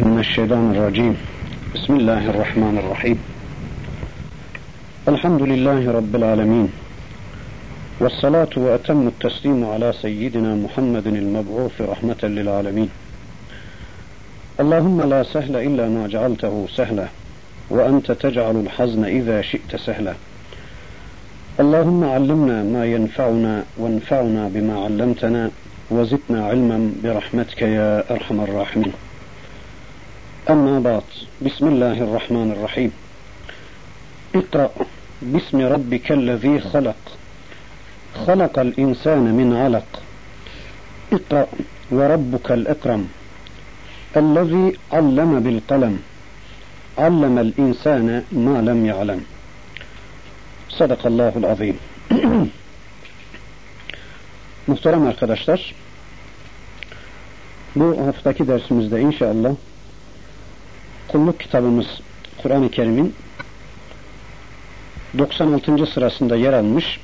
من الشيطان الرجيم. بسم الله الرحمن الرحيم. الحمد لله رب العالمين. والصلاة وأتم التسليم على سيدنا محمد المبعوث رحمة للعالمين. اللهم لا سهل إلا ما جعلته سهلا وأنت تجعل الحزن إذا شئت سهلا. اللهم علمنا ما ينفعنا وانفعنا بما علمتنا وزدنا علما برحمتك يا أرحم الراحمين. أما بعد بسم الله الرحمن الرحيم. اقرأ باسم ربك الذي خلق. خلق الإنسان من علق. اقرأ وربك الأكرم. الذي علم بالقلم. علم الإنسان ما لم يعلم. صدق الله العظيم. Muhterem arkadaşlar, bu haftaki dersimizde inşallah kulluk kitabımız Kur'an-ı Kerim'in 96. sırasında yer almış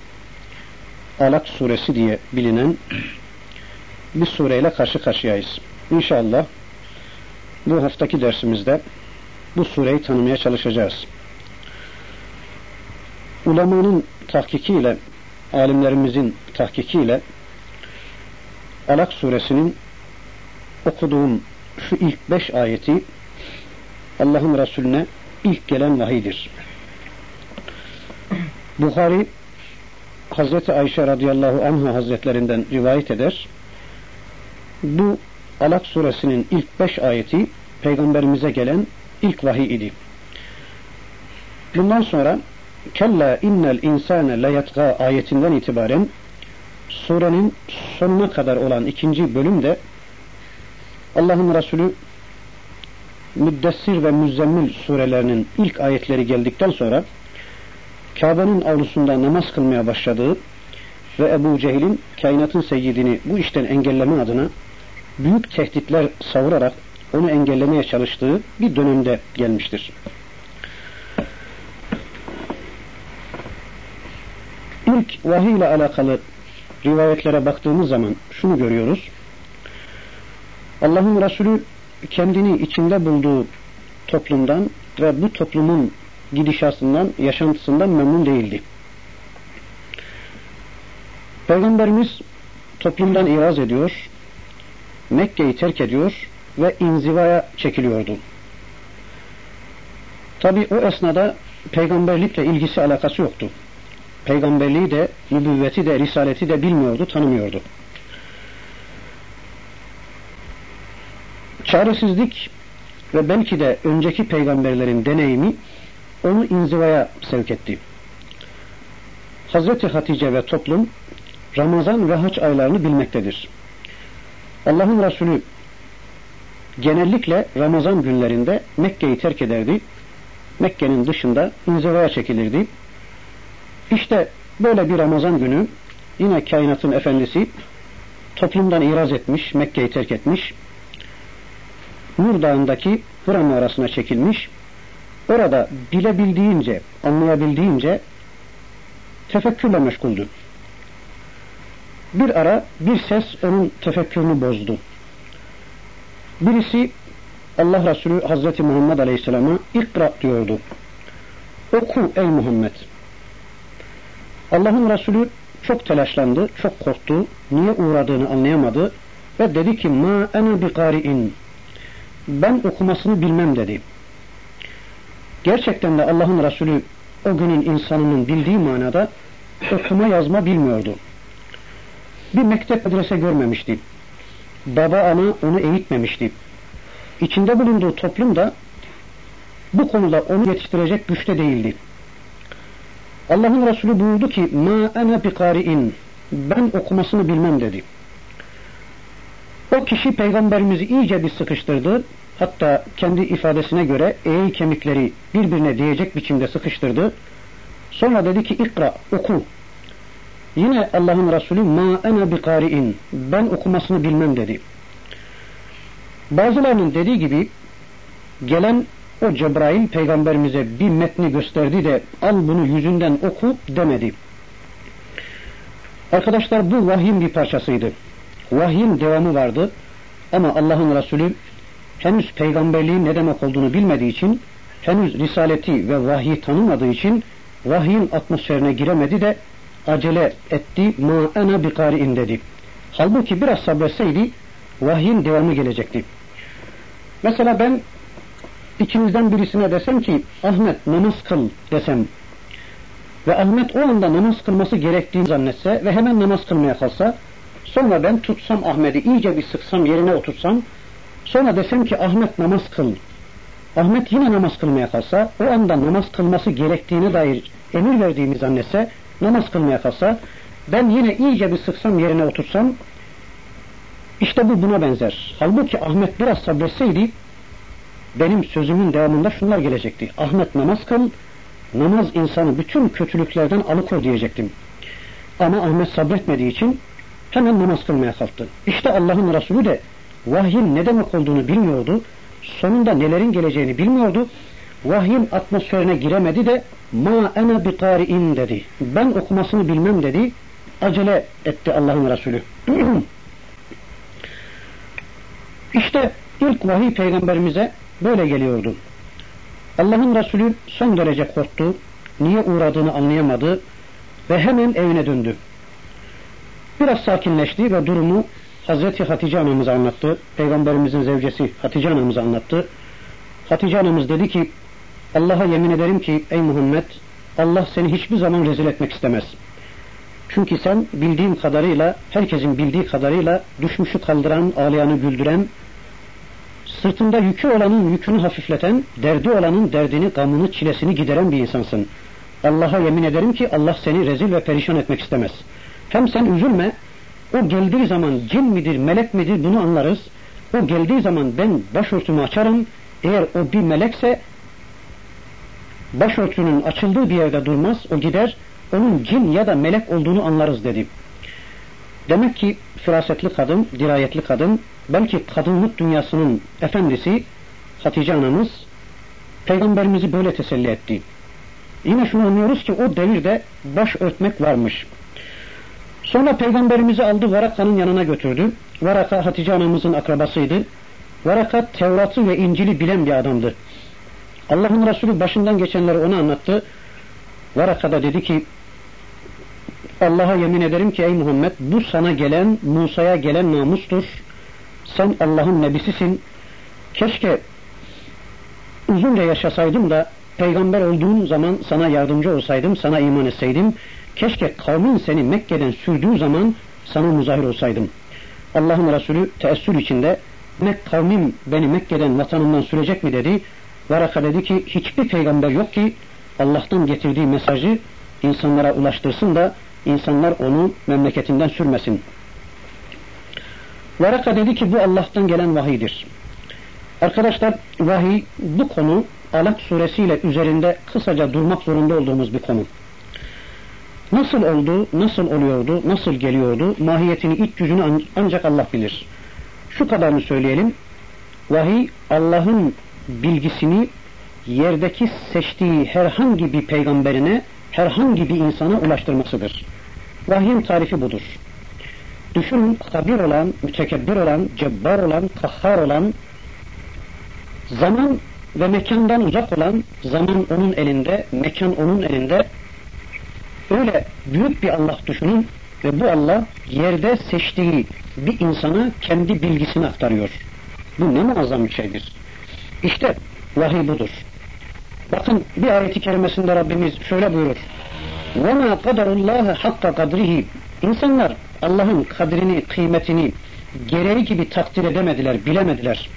Alak suresi diye bilinen bir sureyle karşı karşıyayız. İnşallah bu haftaki dersimizde bu sureyi tanımaya çalışacağız. Ulemanın tahkikiyle, alimlerimizin tahkikiyle Alak suresinin okuduğum şu ilk beş ayeti Allah'ın Resulüne ilk gelen vahidir. Bukhari Hazreti Ayşe radıyallahu anha hazretlerinden rivayet eder. Bu Alak suresinin ilk beş ayeti peygamberimize gelen ilk vahiy idi. Bundan sonra Kella innel insane leyatga ayetinden itibaren surenin sonuna kadar olan ikinci bölümde Allah'ın Resulü Müddessir ve Müzzemmil surelerinin ilk ayetleri geldikten sonra Kabe'nin avlusunda namaz kılmaya başladığı ve Ebu Cehil'in kainatın seyyidini bu işten engelleme adına büyük tehditler savurarak onu engellemeye çalıştığı bir dönemde gelmiştir. İlk vahiy ile alakalı rivayetlere baktığımız zaman şunu görüyoruz. Allah'ın Resulü kendini içinde bulduğu toplumdan ve bu toplumun gidişatından, yaşantısından memnun değildi. Peygamberimiz toplumdan iraz ediyor, Mekke'yi terk ediyor ve inzivaya çekiliyordu. Tabi o esnada peygamberlikle ilgisi alakası yoktu. Peygamberliği de, nübüvveti de, risaleti de bilmiyordu, tanımıyordu. Çaresizlik ve belki de önceki peygamberlerin deneyimi onu inzivaya sevk etti. Hazreti Hatice ve toplum Ramazan ve haç aylarını bilmektedir. Allah'ın Resulü genellikle Ramazan günlerinde Mekke'yi terk ederdi. Mekke'nin dışında inzivaya çekilirdi. İşte böyle bir Ramazan günü yine kainatın efendisi toplumdan iraz etmiş, Mekke'yi terk etmiş Nur Dağı'ndaki Hıra mağarasına çekilmiş. Orada bilebildiğince, anlayabildiğince tefekkürle meşguldü. Bir ara bir ses onun tefekkürünü bozdu. Birisi Allah Resulü Hazreti Muhammed Aleyhisselam'a ikra diyordu. Oku ey Muhammed. Allah'ın Resulü çok telaşlandı, çok korktu, niye uğradığını anlayamadı ve dedi ki ma ene bi ben okumasını bilmem dedi. Gerçekten de Allah'ın Resulü o günün insanının bildiği manada okuma yazma bilmiyordu. Bir mektep adrese görmemişti. Baba ana onu eğitmemişti. İçinde bulunduğu toplum da bu konuda onu yetiştirecek güçte değildi. Allah'ın Resulü buyurdu ki ma ene bi ben okumasını bilmem dedi. O kişi peygamberimizi iyice bir sıkıştırdı. Hatta kendi ifadesine göre eğil kemikleri birbirine değecek biçimde sıkıştırdı. Sonra dedi ki ikra oku. Yine Allah'ın Resulü ma ene bi kari'in ben okumasını bilmem dedi. Bazılarının dediği gibi gelen o Cebrail peygamberimize bir metni gösterdi de al bunu yüzünden oku demedi. Arkadaşlar bu vahyin bir parçasıydı. Vahyin devamı vardı. Ama Allah'ın Resulü henüz peygamberliğin ne demek olduğunu bilmediği için, henüz risaleti ve vahyi tanımadığı için vahyin atmosferine giremedi de acele etti. Ma ena bi kari'in dedi. Halbuki biraz sabretseydi vahyin devamı gelecekti. Mesela ben ikimizden birisine desem ki Ahmet namaz kıl desem ve Ahmet o anda namaz kılması gerektiğini zannetse ve hemen namaz kılmaya kalsa sonra ben tutsam Ahmet'i iyice bir sıksam yerine otursam sonra desem ki Ahmet namaz kıl Ahmet yine namaz kılmaya kalsa o anda namaz kılması gerektiğine dair emir verdiğimi zannetse namaz kılmaya kalsa ben yine iyice bir sıksam yerine otursam işte bu buna benzer. Halbuki Ahmet biraz sabretseydi benim sözümün devamında şunlar gelecekti. Ahmet namaz kıl, namaz insanı bütün kötülüklerden alıkoy diyecektim. Ama Ahmet sabretmediği için hemen namaz kılmaya kalktı. İşte Allah'ın Resulü de vahyin ne demek olduğunu bilmiyordu. Sonunda nelerin geleceğini bilmiyordu. Vahyin atmosferine giremedi de ma ene bi tari'in dedi. Ben okumasını bilmem dedi. Acele etti Allah'ın Resulü. İşte ilk vahiy peygamberimize böyle geliyordu. Allah'ın Resulü son derece korktu, niye uğradığını anlayamadı ve hemen evine döndü. Biraz sakinleşti ve durumu Hazreti Hatice anamıza anlattı. Peygamberimizin zevcesi Hatice anamıza anlattı. Hatice anamız dedi ki Allah'a yemin ederim ki ey Muhammed Allah seni hiçbir zaman rezil etmek istemez. Çünkü sen bildiğim kadarıyla, herkesin bildiği kadarıyla düşmüşü kaldıran, ağlayanı güldüren, sırtında yükü olanın yükünü hafifleten, derdi olanın derdini, gamını, çilesini gideren bir insansın. Allah'a yemin ederim ki Allah seni rezil ve perişan etmek istemez. Hem sen üzülme, o geldiği zaman cin midir, melek midir bunu anlarız. O geldiği zaman ben başörtümü açarım. Eğer o bir melekse başörtünün açıldığı bir yerde durmaz, o gider, onun cin ya da melek olduğunu anlarız dedi. Demek ki firasetli kadın, dirayetli kadın, belki kadınlık dünyasının efendisi Hatice anamız peygamberimizi böyle teselli etti. Yine şunu anlıyoruz ki o devirde baş örtmek varmış. Sonra peygamberimizi aldı Varaka'nın yanına götürdü. Varaka Hatice anamızın akrabasıydı. Varaka Tevrat'ı ve İncil'i bilen bir adamdı. Allah'ın Resulü başından geçenleri ona anlattı. Varaka da dedi ki Allah'a yemin ederim ki ey Muhammed bu sana gelen Musa'ya gelen namustur. Sen Allah'ın nebisisin. Keşke uzunca yaşasaydım da peygamber olduğun zaman sana yardımcı olsaydım, sana iman etseydim. Keşke kavmin seni Mekke'den sürdüğü zaman sana muzahir olsaydım. Allah'ın Resulü teessür içinde Mek kavmim beni Mekke'den vatanımdan sürecek mi dedi. Varaka dedi ki hiçbir peygamber yok ki Allah'tan getirdiği mesajı insanlara ulaştırsın da insanlar onu memleketinden sürmesin. Varaka dedi ki bu Allah'tan gelen vahidir. Arkadaşlar vahiy bu konu Alak suresiyle üzerinde kısaca durmak zorunda olduğumuz bir konu. Nasıl oldu, nasıl oluyordu, nasıl geliyordu, mahiyetini, iç yüzünü ancak Allah bilir. Şu kadarını söyleyelim. Vahiy Allah'ın bilgisini yerdeki seçtiği herhangi bir peygamberine, herhangi bir insana ulaştırmasıdır. Vahyin tarifi budur. Düşünün kabir olan, mütekebbir olan, cebbar olan, kahhar olan, zaman ve mekandan uzak olan, zaman onun elinde, mekan onun elinde, öyle büyük bir Allah düşünün ve bu Allah yerde seçtiği bir insana kendi bilgisini aktarıyor. Bu ne muazzam bir şeydir. İşte vahiy budur. Bakın bir ayeti kerimesinde Rabbimiz şöyle buyurur. وَمَا قَدَرُ اللّٰهَ حَقَّ قَدْرِهِ İnsanlar Allah'ın kadrini, kıymetini gereği gibi takdir edemediler, bilemediler.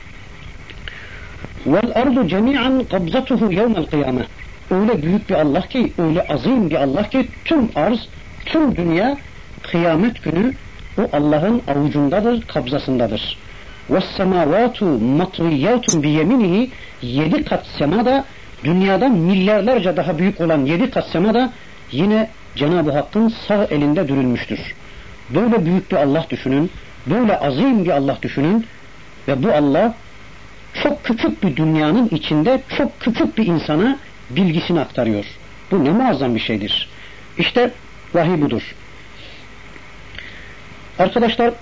وَالْاَرْضُ جَمِيعًا قَبْزَتُهُ يَوْمَ الْقِيَامَةِ Öyle büyük bir Allah ki, öyle azim bir Allah ki tüm arz, tüm dünya kıyamet günü o Allah'ın avucundadır, kabzasındadır. وَالسَّمَاوَاتُ مَطْوِيَّاتٌ بِيَمِنِهِ Yedi kat semada, dünyadan milyarlarca daha büyük olan yedi kat semada yine Cenab-ı Hakk'ın sağ elinde dürülmüştür. Böyle büyük bir Allah düşünün, böyle azim bir Allah düşünün ve bu Allah çok küçük bir dünyanın içinde çok küçük bir insana bilgisini aktarıyor. Bu ne muazzam bir şeydir. İşte vahiy budur. Arkadaşlar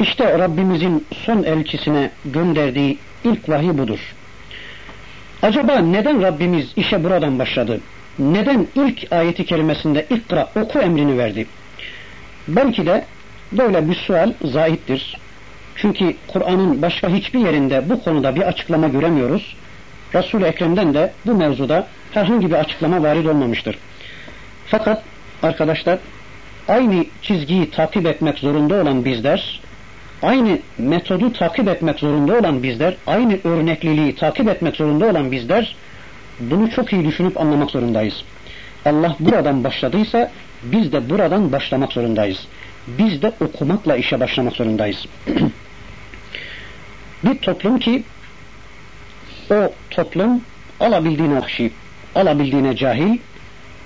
işte Rabbimizin son elçisine gönderdiği ilk vahiy budur. Acaba neden Rabbimiz işe buradan başladı? Neden ilk ayeti kerimesinde ikra oku emrini verdi? Belki de böyle bir sual zahittir. Çünkü Kur'an'ın başka hiçbir yerinde bu konuda bir açıklama göremiyoruz. Resul-i Ekrem'den de bu mevzuda herhangi bir açıklama varid olmamıştır. Fakat arkadaşlar aynı çizgiyi takip etmek zorunda olan bizler, aynı metodu takip etmek zorunda olan bizler, aynı örnekliliği takip etmek zorunda olan bizler bunu çok iyi düşünüp anlamak zorundayız. Allah buradan başladıysa biz de buradan başlamak zorundayız. Biz de okumakla işe başlamak zorundayız. bir toplum ki o toplum alabildiğine vahşi, alabildiğine cahil,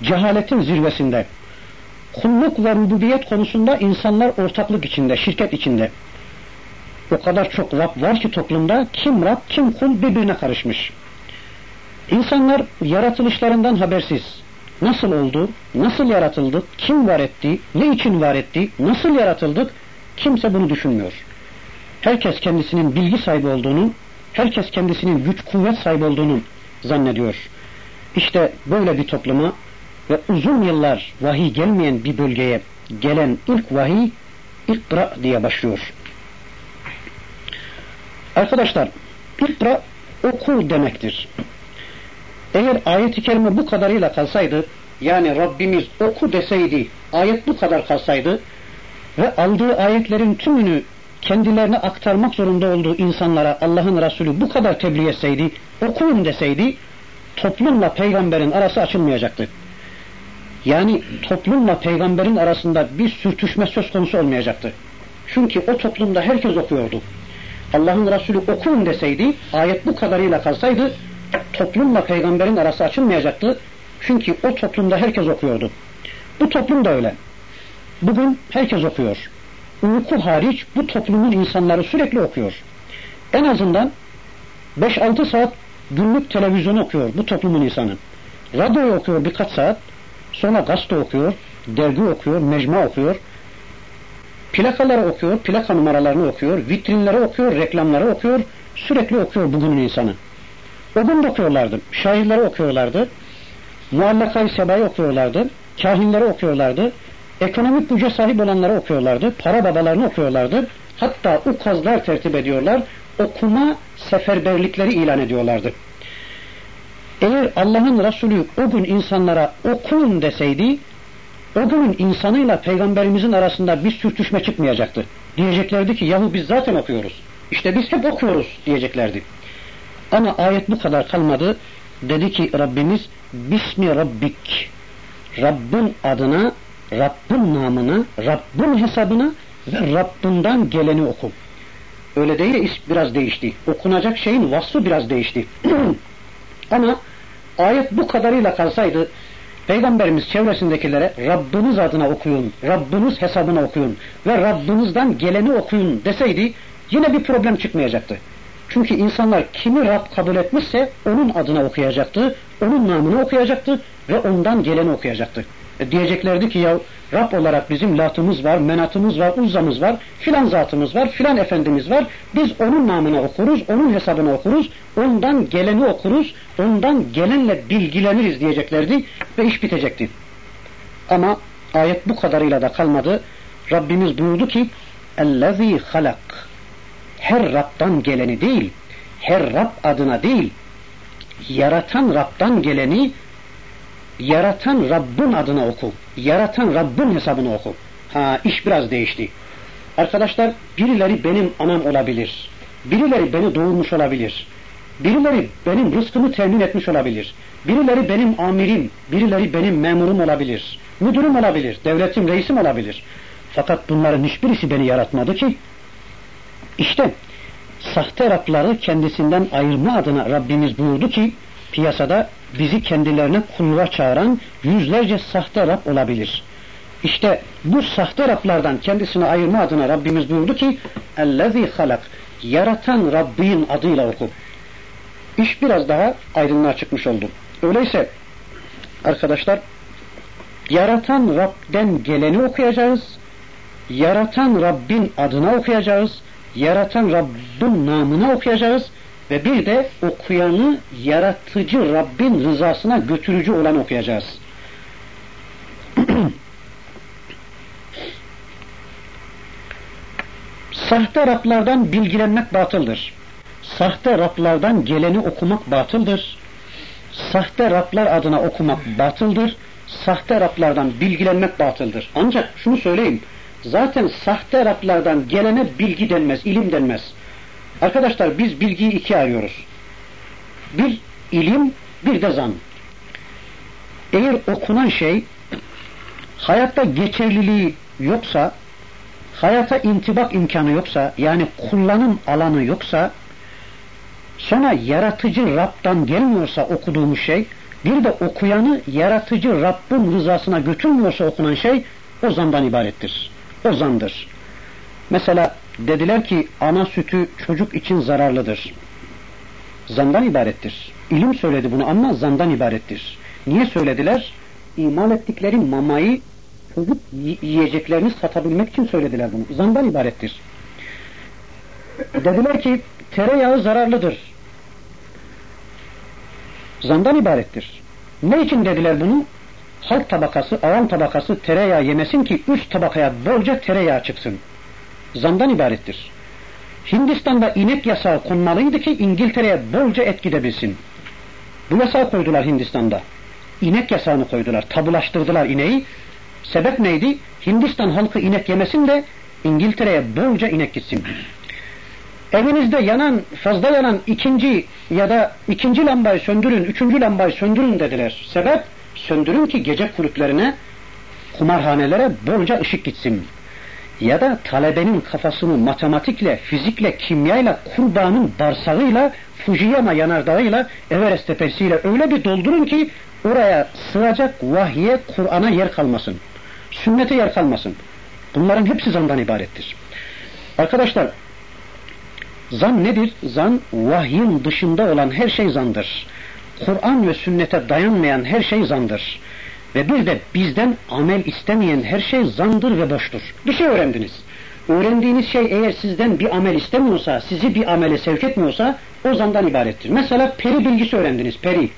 cehaletin zirvesinde, kulluk ve rububiyet konusunda insanlar ortaklık içinde, şirket içinde. O kadar çok Rab var ki toplumda kim Rab kim kul birbirine karışmış. İnsanlar yaratılışlarından habersiz. Nasıl oldu, nasıl yaratıldık, kim var etti, ne için var etti, nasıl yaratıldık kimse bunu düşünmüyor. Herkes kendisinin bilgi sahibi olduğunu, herkes kendisinin güç kuvvet sahibi olduğunu zannediyor. İşte böyle bir topluma ve uzun yıllar vahiy gelmeyen bir bölgeye gelen ilk vahiy ikra diye başlıyor. Arkadaşlar ikra oku demektir. Eğer ayet-i kerime bu kadarıyla kalsaydı yani Rabbimiz oku deseydi ayet bu kadar kalsaydı ve aldığı ayetlerin tümünü kendilerine aktarmak zorunda olduğu insanlara Allah'ın Resulü bu kadar tebliğ etseydi, okuyun deseydi, toplumla peygamberin arası açılmayacaktı. Yani toplumla peygamberin arasında bir sürtüşme söz konusu olmayacaktı. Çünkü o toplumda herkes okuyordu. Allah'ın Resulü okuyun deseydi, ayet bu kadarıyla kalsaydı, toplumla peygamberin arası açılmayacaktı. Çünkü o toplumda herkes okuyordu. Bu toplum da öyle. Bugün herkes okuyor uyku hariç bu toplumun insanları sürekli okuyor. En azından 5-6 saat günlük televizyon okuyor bu toplumun insanı. Radyo okuyor birkaç saat, sonra gazete okuyor, dergi okuyor, mecmu okuyor, plakaları okuyor, plaka numaralarını okuyor, vitrinleri okuyor, reklamları okuyor, sürekli okuyor bugünün insanı. O gün okuyorlardı, şairleri okuyorlardı, muallakayı sebayı okuyorlardı, kahinleri okuyorlardı, Ekonomik güce sahip olanları okuyorlardı. Para babalarını okuyorlardı. Hatta ukazlar tertip ediyorlar. Okuma seferberlikleri ilan ediyorlardı. Eğer Allah'ın Resulü o gün insanlara okuyun deseydi o günün insanıyla peygamberimizin arasında bir sürtüşme çıkmayacaktı. Diyeceklerdi ki yahu biz zaten okuyoruz. İşte biz hep okuyoruz diyeceklerdi. Ama ayet bu kadar kalmadı. Dedi ki Rabbimiz Bismi Rabbik Rabbin adına Rabbin namını, Rabbin hesabını ve Rabbinden geleni oku. Öyle değil de biraz değişti. Okunacak şeyin vasfı biraz değişti. Ama ayet bu kadarıyla kalsaydı Peygamberimiz çevresindekilere Rabbiniz adına okuyun, Rabbiniz hesabına okuyun ve Rabbinizden geleni okuyun deseydi yine bir problem çıkmayacaktı. Çünkü insanlar kimi Rab kabul etmişse onun adına okuyacaktı, onun namını okuyacaktı ve ondan geleni okuyacaktı. E diyeceklerdi ki ya Rab olarak bizim latımız var, menatımız var, uzzamız var, filan zatımız var, filan efendimiz var. Biz onun namına okuruz, onun hesabına okuruz, ondan geleni okuruz, ondan gelenle bilgileniriz diyeceklerdi ve iş bitecekti. Ama ayet bu kadarıyla da kalmadı. Rabbimiz buyurdu ki اَلَّذ۪ي halak her Rab'dan geleni değil, her Rab adına değil, yaratan Rab'dan geleni yaratan Rabbin adına oku. Yaratan Rabbin hesabını oku. Ha iş biraz değişti. Arkadaşlar birileri benim anam olabilir. Birileri beni doğurmuş olabilir. Birileri benim rızkımı temin etmiş olabilir. Birileri benim amirim, birileri benim memurum olabilir. Müdürüm olabilir, devletim, reisim olabilir. Fakat bunların hiçbirisi beni yaratmadı ki. İşte sahte Rabları kendisinden ayırma adına Rabbimiz buyurdu ki piyasada bizi kendilerine kulluğa çağıran yüzlerce sahte Rab olabilir. İşte bu sahte Rablardan kendisini ayırma adına Rabbimiz buyurdu ki اَلَّذ۪ي halak Yaratan Rabbin adıyla oku. İş biraz daha aydınlığa çıkmış oldu. Öyleyse arkadaşlar yaratan Rab'den geleni okuyacağız. Yaratan Rabbin adına okuyacağız. Yaratan Rabbin namına okuyacağız Ve bir de okuyanı yaratıcı Rabbin rızasına götürücü olan okuyacağız. Sahte Rablardan bilgilenmek batıldır. Sahte Rablardan geleni okumak batıldır. Sahte Rablar adına okumak batıldır. Sahte Rablardan bilgilenmek batıldır. Ancak şunu söyleyeyim. Zaten sahte Rablardan gelene bilgi denmez, ilim denmez. Arkadaşlar biz bilgiyi iki arıyoruz. Bir ilim, bir de zan. Eğer okunan şey hayatta geçerliliği yoksa, hayata intibak imkanı yoksa, yani kullanım alanı yoksa, sonra yaratıcı Rab'dan gelmiyorsa okuduğumuz şey, bir de okuyanı yaratıcı Rabbin rızasına götürmüyorsa okunan şey, o zandan ibarettir. O zandır. Mesela dediler ki ana sütü çocuk için zararlıdır. Zandan ibarettir. İlim söyledi bunu ama zandan ibarettir. Niye söylediler? İmal ettikleri mamayı çocuk yiyeceklerini satabilmek için söylediler bunu. Zandan ibarettir. Dediler ki tereyağı zararlıdır. Zandan ibarettir. Ne için dediler bunu? Halk tabakası, avam tabakası tereyağı yemesin ki üst tabakaya bolca tereyağı çıksın. Zandan ibarettir. Hindistan'da inek yasağı konmalıydı ki İngiltere'ye bolca et gidebilsin. Bu yasağı koydular Hindistan'da. İnek yasağını koydular. Tabulaştırdılar ineği. Sebep neydi? Hindistan halkı inek yemesin de İngiltere'ye bolca inek gitsin. Evinizde yanan, fazla yanan ikinci ya da ikinci lambayı söndürün, üçüncü lambayı söndürün dediler. Sebep? Söndürün ki gece kulüplerine, kumarhanelere bolca ışık gitsin. Ya da talebenin kafasını matematikle, fizikle, kimyayla, kurbanın barsağıyla, Fujiyama yanardağıyla, Everest tepesiyle öyle bir doldurun ki oraya sığacak vahye, Kur'an'a yer kalmasın. Sünnete yer kalmasın. Bunların hepsi zandan ibarettir. Arkadaşlar, zan nedir? Zan, vahyin dışında olan her şey zandır. Kur'an ve sünnete dayanmayan her şey zandır. Ve bir de bizden amel istemeyen her şey zandır ve boştur. Bir şey öğrendiniz. Öğrendiğiniz şey eğer sizden bir amel istemiyorsa, sizi bir amele sevk etmiyorsa o zandan ibarettir. Mesela peri bilgisi öğrendiniz, peri.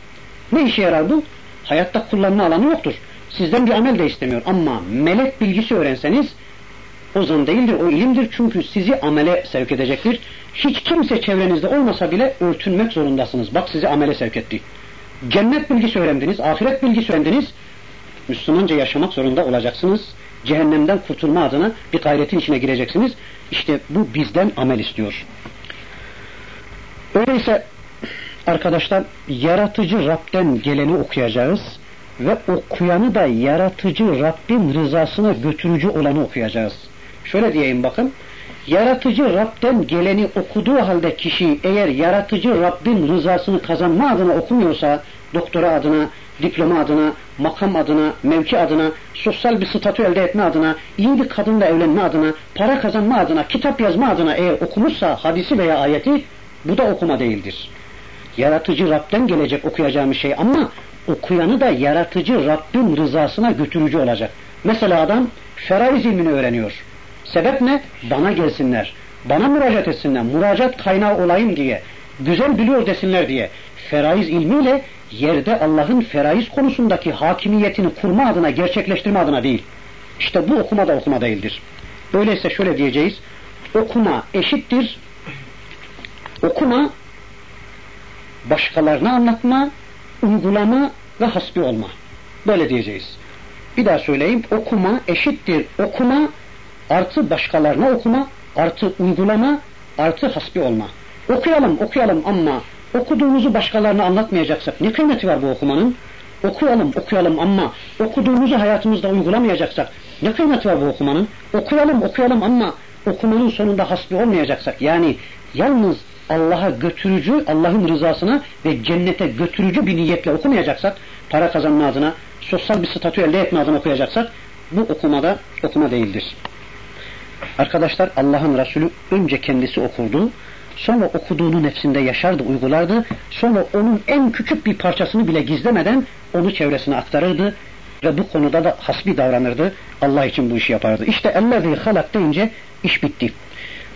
Ne işe yarar bu? Hayatta kullanma alanı yoktur. Sizden bir amel de istemiyor ama melek bilgisi öğrenseniz o zan değildir, o ilimdir çünkü sizi amele sevk edecektir. Hiç kimse çevrenizde olmasa bile örtünmek zorundasınız. Bak sizi amele sevk etti. Cennet bilgisi öğrendiniz, ahiret bilgisi öğrendiniz. Müslümanca yaşamak zorunda olacaksınız. Cehennemden kurtulma adına bir gayretin içine gireceksiniz. İşte bu bizden amel istiyor. Öyleyse arkadaşlar yaratıcı Rab'den geleni okuyacağız ve okuyanı da yaratıcı Rabbin rızasına götürücü olanı okuyacağız. Şöyle diyeyim bakın. Yaratıcı Rab'den geleni okuduğu halde kişi eğer yaratıcı Rabbin rızasını kazanma adına okumuyorsa, doktora adına, diploma adına, makam adına, mevki adına, sosyal bir statü elde etme adına, iyi bir kadınla evlenme adına, para kazanma adına, kitap yazma adına eğer okumuşsa hadisi veya ayeti bu da okuma değildir. Yaratıcı Rab'den gelecek okuyacağımız şey ama okuyanı da yaratıcı Rabbin rızasına götürücü olacak. Mesela adam feraiz ilmini öğreniyor. Sebep ne? Bana gelsinler. Bana müracaat etsinler. Müracaat kaynağı olayım diye. Güzel biliyor desinler diye. Feraiz ilmiyle yerde Allah'ın feraiz konusundaki hakimiyetini kurma adına, gerçekleştirme adına değil. İşte bu okuma da okuma değildir. Öyleyse şöyle diyeceğiz. Okuma eşittir. Okuma başkalarına anlatma, uygulama ve hasbi olma. Böyle diyeceğiz. Bir daha söyleyeyim. Okuma eşittir. Okuma artı başkalarına okuma, artı uygulama, artı hasbi olma. Okuyalım, okuyalım ama okuduğumuzu başkalarına anlatmayacaksak ne kıymeti var bu okumanın? Okuyalım, okuyalım ama okuduğumuzu hayatımızda uygulamayacaksak ne kıymeti var bu okumanın? Okuyalım, okuyalım ama okumanın sonunda hasbi olmayacaksak yani yalnız Allah'a götürücü, Allah'ın rızasına ve cennete götürücü bir niyetle okumayacaksak, para kazanma adına, sosyal bir statü elde etme adına okuyacaksak, bu okumada okuma değildir. Arkadaşlar Allah'ın Resulü önce kendisi okurdu, sonra okuduğunu nefsinde yaşardı, uygulardı, sonra onun en küçük bir parçasını bile gizlemeden onu çevresine aktarırdı ve bu konuda da hasbi davranırdı. Allah için bu işi yapardı. İşte ellezî halak deyince iş bitti.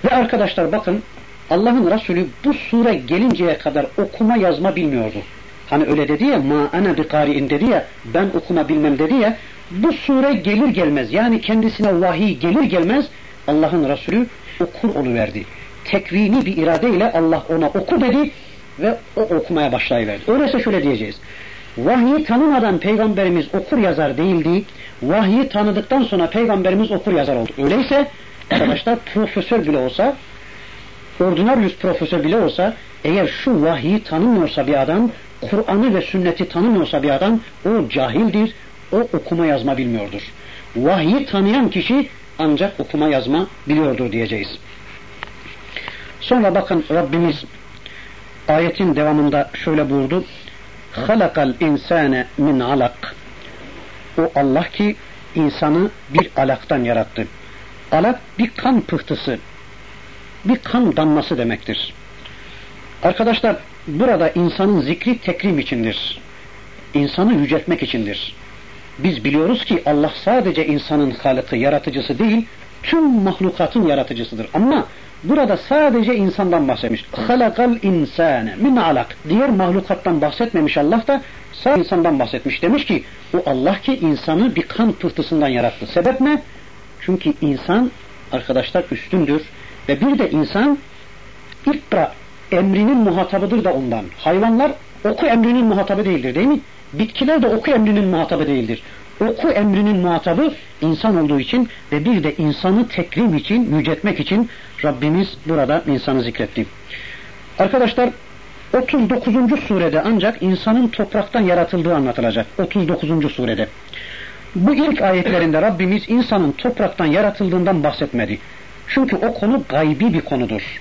Ve arkadaşlar bakın Allah'ın Resulü bu sure gelinceye kadar okuma yazma bilmiyordu. Hani öyle dedi ya ma ana bi kari'in dedi ya ben okuma bilmem dedi ya bu sure gelir gelmez yani kendisine vahiy gelir gelmez Allah'ın Resulü okur oluverdi. Tekvini bir iradeyle Allah ona oku dedi ve o okumaya başlayıverdi. Öyleyse şöyle diyeceğiz. Vahyi tanımadan peygamberimiz okur yazar değildi. Vahyi tanıdıktan sonra peygamberimiz okur yazar oldu. Öyleyse arkadaşlar profesör bile olsa ordinarius profesör bile olsa eğer şu vahyi tanımıyorsa bir adam Kur'an'ı ve sünneti tanımıyorsa bir adam o cahildir, o okuma yazma bilmiyordur. Vahyi tanıyan kişi ancak okuma yazma biliyordur diyeceğiz. Sonra bakın Rabbimiz ayetin devamında şöyle buyurdu. Halakal insane min alak. O Allah ki insanı bir alaktan yarattı. Alak bir kan pıhtısı, bir kan damlası demektir. Arkadaşlar burada insanın zikri tekrim içindir. İnsanı yüceltmek içindir. Biz biliyoruz ki Allah sadece insanın halıkı, yaratıcısı değil, tüm mahlukatın yaratıcısıdır. Ama burada sadece insandan bahsetmiş. Halakal insane min alak. Diğer mahlukattan bahsetmemiş Allah da sadece insandan bahsetmiş. Demiş ki o Allah ki insanı bir kan pıhtısından yarattı. Sebep ne? Çünkü insan arkadaşlar üstündür ve bir de insan ikra emrinin muhatabıdır da ondan. Hayvanlar oku emrinin muhatabı değildir değil mi? Bitkiler de oku emrinin muhatabı değildir. Oku emrinin muhatabı insan olduğu için ve bir de insanı tekrim için, yüceltmek için Rabbimiz burada insanı zikretti. Arkadaşlar 39. surede ancak insanın topraktan yaratıldığı anlatılacak. 39. surede. Bu ilk ayetlerinde Rabbimiz insanın topraktan yaratıldığından bahsetmedi. Çünkü o konu gaybi bir konudur.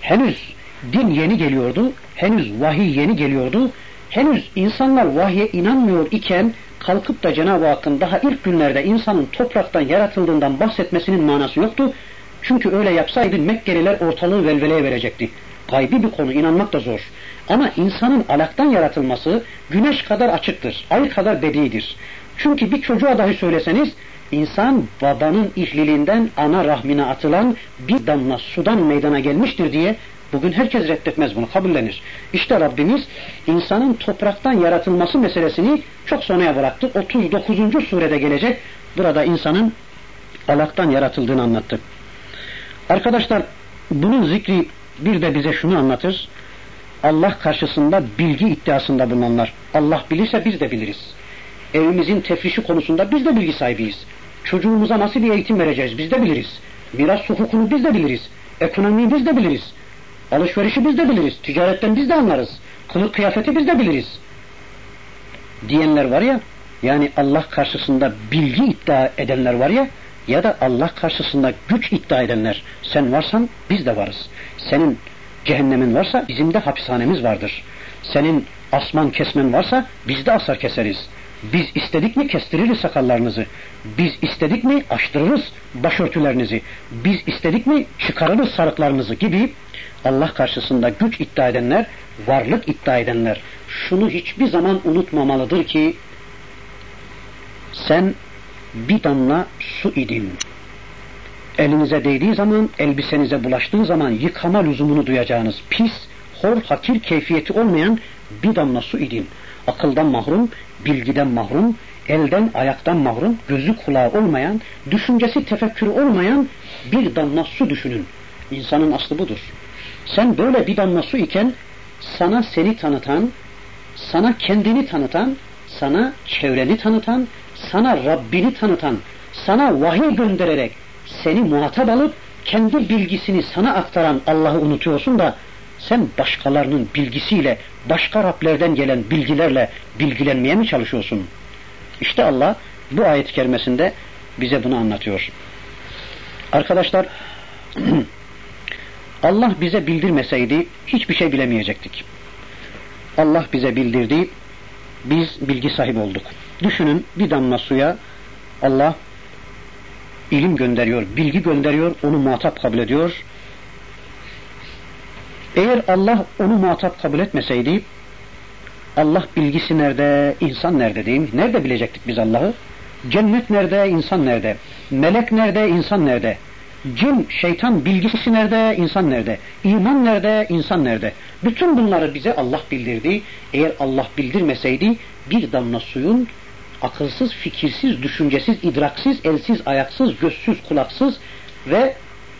Henüz din yeni geliyordu, henüz vahiy yeni geliyordu, henüz insanlar vahye inanmıyor iken kalkıp da Cenab-ı Hakk'ın daha ilk günlerde insanın topraktan yaratıldığından bahsetmesinin manası yoktu. Çünkü öyle yapsaydı Mekkeliler ortalığı velveleye verecekti. Gaybi bir konu, inanmak da zor. Ama insanın alaktan yaratılması güneş kadar açıktır, ay kadar bedidir. Çünkü bir çocuğa dahi söyleseniz, insan babanın ihliliğinden ana rahmine atılan bir damla sudan meydana gelmiştir diye Bugün herkes reddetmez bunu, kabullenir. İşte Rabbimiz insanın topraktan yaratılması meselesini çok sonraya bıraktı. 39. surede gelecek. Burada insanın alaktan yaratıldığını anlattı. Arkadaşlar bunun zikri bir de bize şunu anlatır. Allah karşısında bilgi iddiasında bulunanlar. Allah bilirse biz de biliriz. Evimizin tefrişi konusunda biz de bilgi sahibiyiz. Çocuğumuza nasıl bir eğitim vereceğiz biz de biliriz. Miras hukukunu biz de biliriz. Ekonomiyi biz de biliriz. Alışverişi biz de biliriz. Ticaretten biz de anlarız. Kılık kıyafeti biz de biliriz. Diyenler var ya, yani Allah karşısında bilgi iddia edenler var ya, ya da Allah karşısında güç iddia edenler. Sen varsan biz de varız. Senin cehennemin varsa bizim de hapishanemiz vardır. Senin asman kesmen varsa biz de asar keseriz. Biz istedik mi kestiririz sakallarınızı. Biz istedik mi açtırırız başörtülerinizi. Biz istedik mi çıkarırız sarıklarınızı gibi Allah karşısında güç iddia edenler, varlık iddia edenler şunu hiçbir zaman unutmamalıdır ki sen bir damla su idin. Elinize değdiği zaman, elbisenize bulaştığı zaman yıkama lüzumunu duyacağınız pis, hor, hakir keyfiyeti olmayan bir damla su idin. Akıldan mahrum, bilgiden mahrum, elden ayaktan mahrum, gözü kulağı olmayan, düşüncesi tefekkürü olmayan bir damla su düşünün. İnsanın aslı budur. Sen böyle bir damla su iken sana seni tanıtan, sana kendini tanıtan, sana çevreni tanıtan, sana Rabbini tanıtan, sana vahiy göndererek seni muhatap alıp kendi bilgisini sana aktaran Allah'ı unutuyorsun da sen başkalarının bilgisiyle, başka Rablerden gelen bilgilerle bilgilenmeye mi çalışıyorsun? İşte Allah bu ayet kerimesinde bize bunu anlatıyor. Arkadaşlar Allah bize bildirmeseydi hiçbir şey bilemeyecektik. Allah bize bildirdi, biz bilgi sahibi olduk. Düşünün bir damla suya Allah ilim gönderiyor, bilgi gönderiyor, onu muhatap kabul ediyor. Eğer Allah onu muhatap kabul etmeseydi, Allah bilgisi nerede, insan nerede değil mi? Nerede bilecektik biz Allah'ı? Cennet nerede, insan nerede? Melek nerede, insan nerede? Cin, şeytan bilgisi nerede, insan nerede? İman nerede, insan nerede? Bütün bunları bize Allah bildirdi. Eğer Allah bildirmeseydi bir damla suyun akılsız, fikirsiz, düşüncesiz, idraksiz, elsiz, ayaksız, gözsüz, kulaksız ve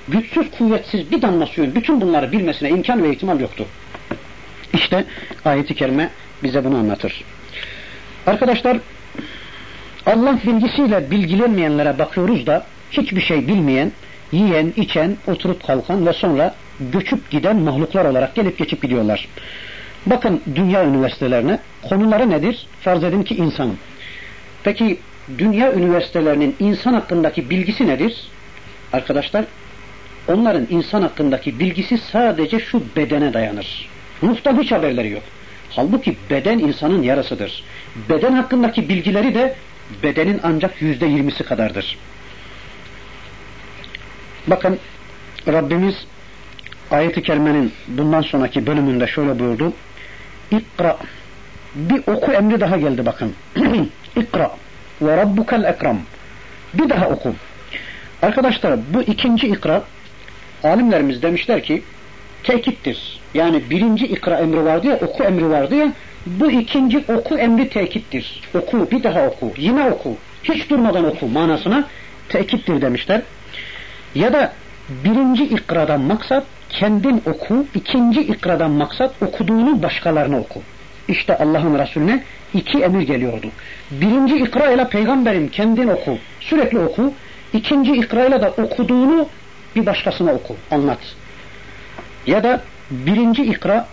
güçsüz, kuvvetsiz bir damla suyun bütün bunları bilmesine imkan ve ihtimal yoktu. İşte ayeti kerime bize bunu anlatır. Arkadaşlar Allah bilgisiyle bilgilenmeyenlere bakıyoruz da hiçbir şey bilmeyen, yiyen, içen, oturup kalkan ve sonra göçüp giden mahluklar olarak gelip geçip gidiyorlar. Bakın dünya üniversitelerine konuları nedir? Farz edin ki insanım. Peki dünya üniversitelerinin insan hakkındaki bilgisi nedir? Arkadaşlar onların insan hakkındaki bilgisi sadece şu bedene dayanır. Ruhtan hiç haberleri yok. Halbuki beden insanın yarasıdır. Beden hakkındaki bilgileri de bedenin ancak yüzde yirmisi kadardır. Bakın Rabbimiz ayet-i kerimenin bundan sonraki bölümünde şöyle buyurdu. İkra. Bir oku emri daha geldi bakın. İkra. Ve rabbukel ekram. Bir daha oku. Arkadaşlar bu ikinci ikra alimlerimiz demişler ki tekittir. Yani birinci ikra emri vardı ya, oku emri vardı ya, bu ikinci oku emri tekittir. Oku, bir daha oku, yine oku, hiç durmadan oku manasına tekittir demişler. Ya da birinci ikradan maksat kendin oku, ikinci ikradan maksat okuduğunu başkalarına oku. İşte Allah'ın Resulüne iki emir geliyordu. Birinci ikra ile peygamberim kendin oku, sürekli oku. İkinci ikra ile de okuduğunu bir başkasına oku, anlat. Ya da birinci ikra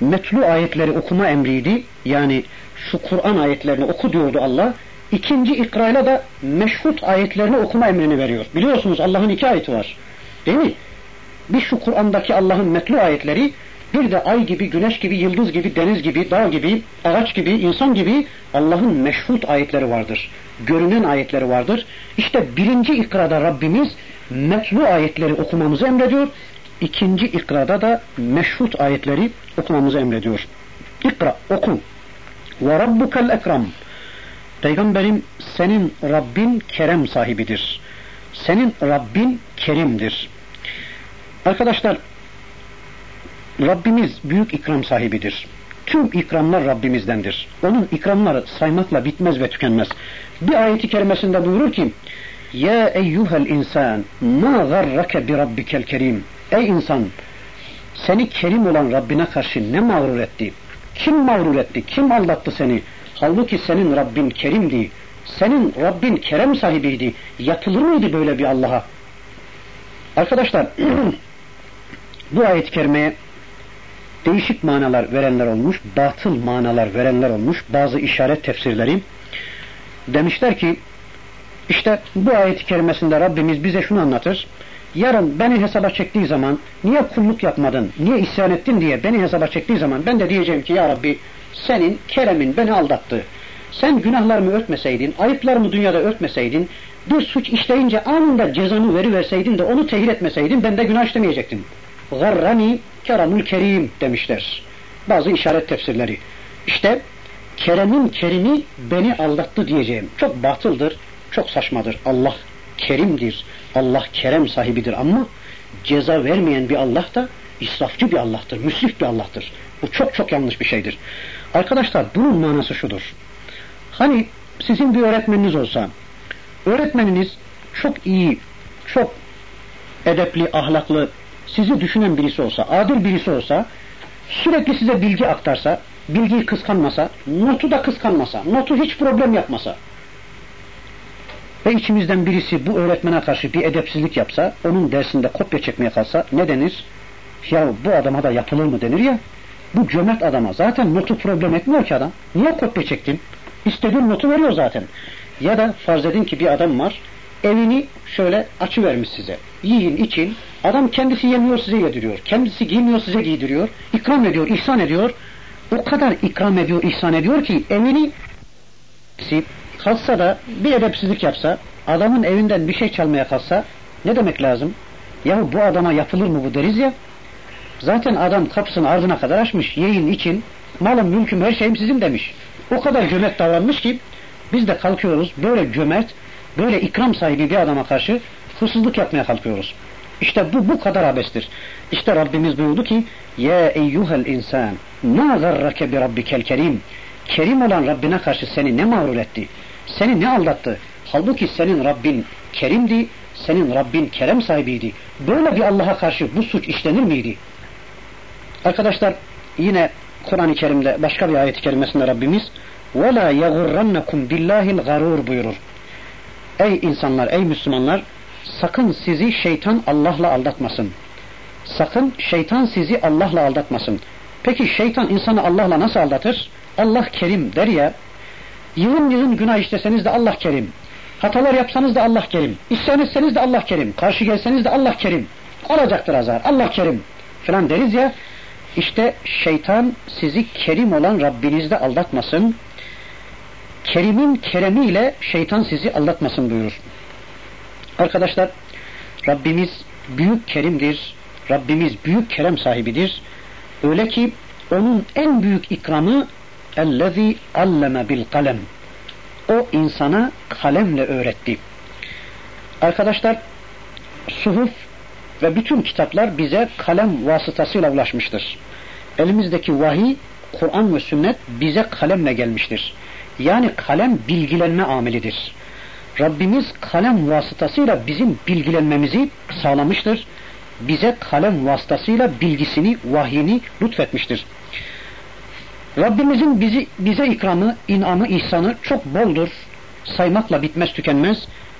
metlu ayetleri okuma emriydi. Yani şu Kur'an ayetlerini oku diyordu Allah. İkinci ikrayla da meşhut ayetlerini okuma emrini veriyor. Biliyorsunuz Allah'ın iki ayeti var. Değil mi? Bir şu Kur'an'daki Allah'ın metlu ayetleri bir de ay gibi, güneş gibi, yıldız gibi, deniz gibi, dağ gibi, ağaç gibi, insan gibi Allah'ın meşhut ayetleri vardır. Görünen ayetleri vardır. İşte birinci ikrada Rabbimiz metlu ayetleri okumamızı emrediyor. İkinci ikrada da meşhut ayetleri okumamızı emrediyor. İkra, oku. Ve rabbukel. Peygamberim senin Rabbin kerem sahibidir. Senin Rabbin kerimdir. Arkadaşlar Rabbimiz büyük ikram sahibidir. Tüm ikramlar Rabbimizdendir. Onun ikramları saymakla bitmez ve tükenmez. Bir ayeti kerimesinde buyurur ki Ya eyyuhel insan ma garrake bi rabbikel kerim Ey insan seni kerim olan Rabbine karşı ne mağrur etti? Kim mağrur etti? Kim aldattı seni? Halbuki senin Rabbin kerimdi. Senin Rabbin kerem sahibiydi. Yatılır mıydı böyle bir Allah'a? Arkadaşlar bu ayet-i kerimeye değişik manalar verenler olmuş, batıl manalar verenler olmuş, bazı işaret tefsirleri demişler ki işte bu ayet-i kerimesinde Rabbimiz bize şunu anlatır. Yarın beni hesaba çektiği zaman niye kulluk yapmadın, niye isyan ettin diye beni hesaba çektiği zaman ben de diyeceğim ki ya Rabbi senin keremin beni aldattı. Sen günahlarımı örtmeseydin, ayıplarımı dünyada örtmeseydin, bir suç işleyince anında cezanı veriverseydin de onu tehir etmeseydin ben de günah işlemeyecektim. Garrani keramul kerim demişler. Bazı işaret tefsirleri. İşte keremin kerimi beni aldattı diyeceğim. Çok batıldır, çok saçmadır. Allah kerimdir. Allah kerem sahibidir ama ceza vermeyen bir Allah da israfçı bir Allah'tır, müsrif bir Allah'tır. Bu çok çok yanlış bir şeydir. Arkadaşlar bunun manası şudur. Hani sizin bir öğretmeniniz olsa, öğretmeniniz çok iyi, çok edepli, ahlaklı, sizi düşünen birisi olsa, adil birisi olsa, sürekli size bilgi aktarsa, bilgiyi kıskanmasa, notu da kıskanmasa, notu hiç problem yapmasa, ve içimizden birisi bu öğretmene karşı bir edepsizlik yapsa, onun dersinde kopya çekmeye kalsa ne denir? Ya bu adama da yapılır mı denir ya. Bu cömert adama zaten notu problem etmiyor ki adam. Niye kopya çektin? İstediğin notu veriyor zaten. Ya da farz edin ki bir adam var, evini şöyle açı vermiş size. Yiyin, için. Adam kendisi yemiyor size yediriyor. Kendisi giymiyor size giydiriyor. İkram ediyor, ihsan ediyor. O kadar ikram ediyor, ihsan ediyor ki evini kalksa da bir edepsizlik yapsa, adamın evinden bir şey çalmaya kalksa ne demek lazım? Yahu bu adama yapılır mı bu deriz ya. Zaten adam kapısını ardına kadar açmış. Yiyin için malım mülküm her şeyim sizin demiş. O kadar cömert davranmış ki biz de kalkıyoruz böyle cömert, böyle ikram sahibi bir adama karşı hırsızlık yapmaya kalkıyoruz. İşte bu bu kadar abestir. İşte Rabbimiz buyurdu ki Ya eyyuhel insan ma garrake bi rabbikel kerim Kerim olan Rabbine karşı seni ne mağrur etti? Seni ne aldattı? Halbuki senin Rabbin kerimdi, senin Rabbin kerem sahibiydi. Böyle bir Allah'a karşı bu suç işlenir miydi? Arkadaşlar yine Kur'an-ı Kerim'de başka bir ayet-i kerimesinde Rabbimiz وَلَا يَغُرَّنَّكُمْ بِاللّٰهِ الْغَرُورُ buyurur. Ey insanlar, ey Müslümanlar sakın sizi şeytan Allah'la aldatmasın. Sakın şeytan sizi Allah'la aldatmasın. Peki şeytan insanı Allah'la nasıl aldatır? Allah kerim der ya, yığın yığın günah işleseniz de Allah kerim. Hatalar yapsanız da Allah kerim. İsyan etseniz de Allah kerim. Karşı gelseniz de Allah kerim. Olacaktır azar. Allah kerim. Falan deriz ya. İşte şeytan sizi kerim olan Rabbinizde aldatmasın. Kerim'in keremiyle şeytan sizi aldatmasın buyurur. Arkadaşlar Rabbimiz büyük kerimdir. Rabbimiz büyük kerem sahibidir. Öyle ki onun en büyük ikramı ellezî alleme bil kalem. O insana kalemle öğretti. Arkadaşlar suhuf ve bütün kitaplar bize kalem vasıtasıyla ulaşmıştır. Elimizdeki vahiy, Kur'an ve sünnet bize kalemle gelmiştir. Yani kalem bilgilenme amelidir. Rabbimiz kalem vasıtasıyla bizim bilgilenmemizi sağlamıştır. Bize kalem vasıtasıyla bilgisini, vahyini lütfetmiştir. Rabbimizin bizi, bize ikramı, inamı, ihsanı çok boldur. Saymakla bitmez tükenmez.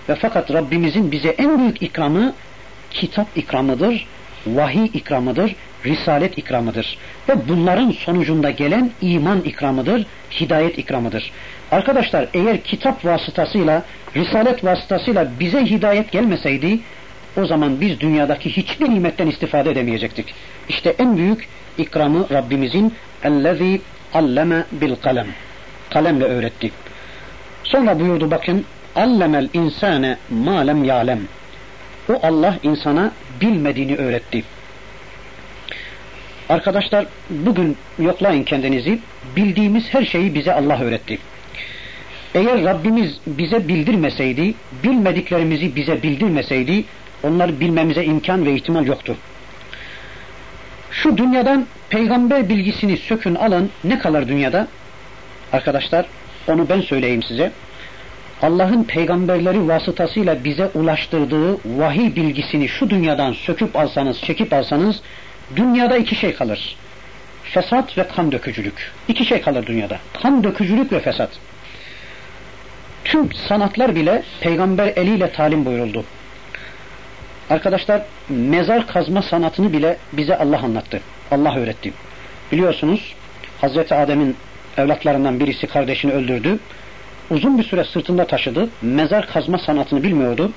Ve fakat Rabbimizin bize en büyük ikramı kitap ikramıdır, vahiy ikramıdır, risalet ikramıdır. Ve bunların sonucunda gelen iman ikramıdır, hidayet ikramıdır. Arkadaşlar eğer kitap vasıtasıyla, risalet vasıtasıyla bize hidayet gelmeseydi, o zaman biz dünyadaki hiçbir nimetten istifade edemeyecektik. İşte en büyük ikramı Rabbimizin ellezî alleme bil kalem. Kalemle öğretti. Sonra buyurdu bakın allemel insane ma lem ya'lem. O Allah insana bilmediğini öğretti. Arkadaşlar bugün yoklayın kendinizi. Bildiğimiz her şeyi bize Allah öğretti. Eğer Rabbimiz bize bildirmeseydi, bilmediklerimizi bize bildirmeseydi, onları bilmemize imkan ve ihtimal yoktu. Şu dünyadan peygamber bilgisini sökün alın ne kalır dünyada? Arkadaşlar onu ben söyleyeyim size. Allah'ın peygamberleri vasıtasıyla bize ulaştırdığı vahiy bilgisini şu dünyadan söküp alsanız, çekip alsanız dünyada iki şey kalır. Fesat ve kan dökücülük. İki şey kalır dünyada. Kan dökücülük ve fesat. Tüm sanatlar bile peygamber eliyle talim buyuruldu. Arkadaşlar mezar kazma sanatını bile bize Allah anlattı. Allah öğretti. Biliyorsunuz Hazreti Adem'in evlatlarından birisi kardeşini öldürdü. Uzun bir süre sırtında taşıdı. Mezar kazma sanatını bilmiyordu.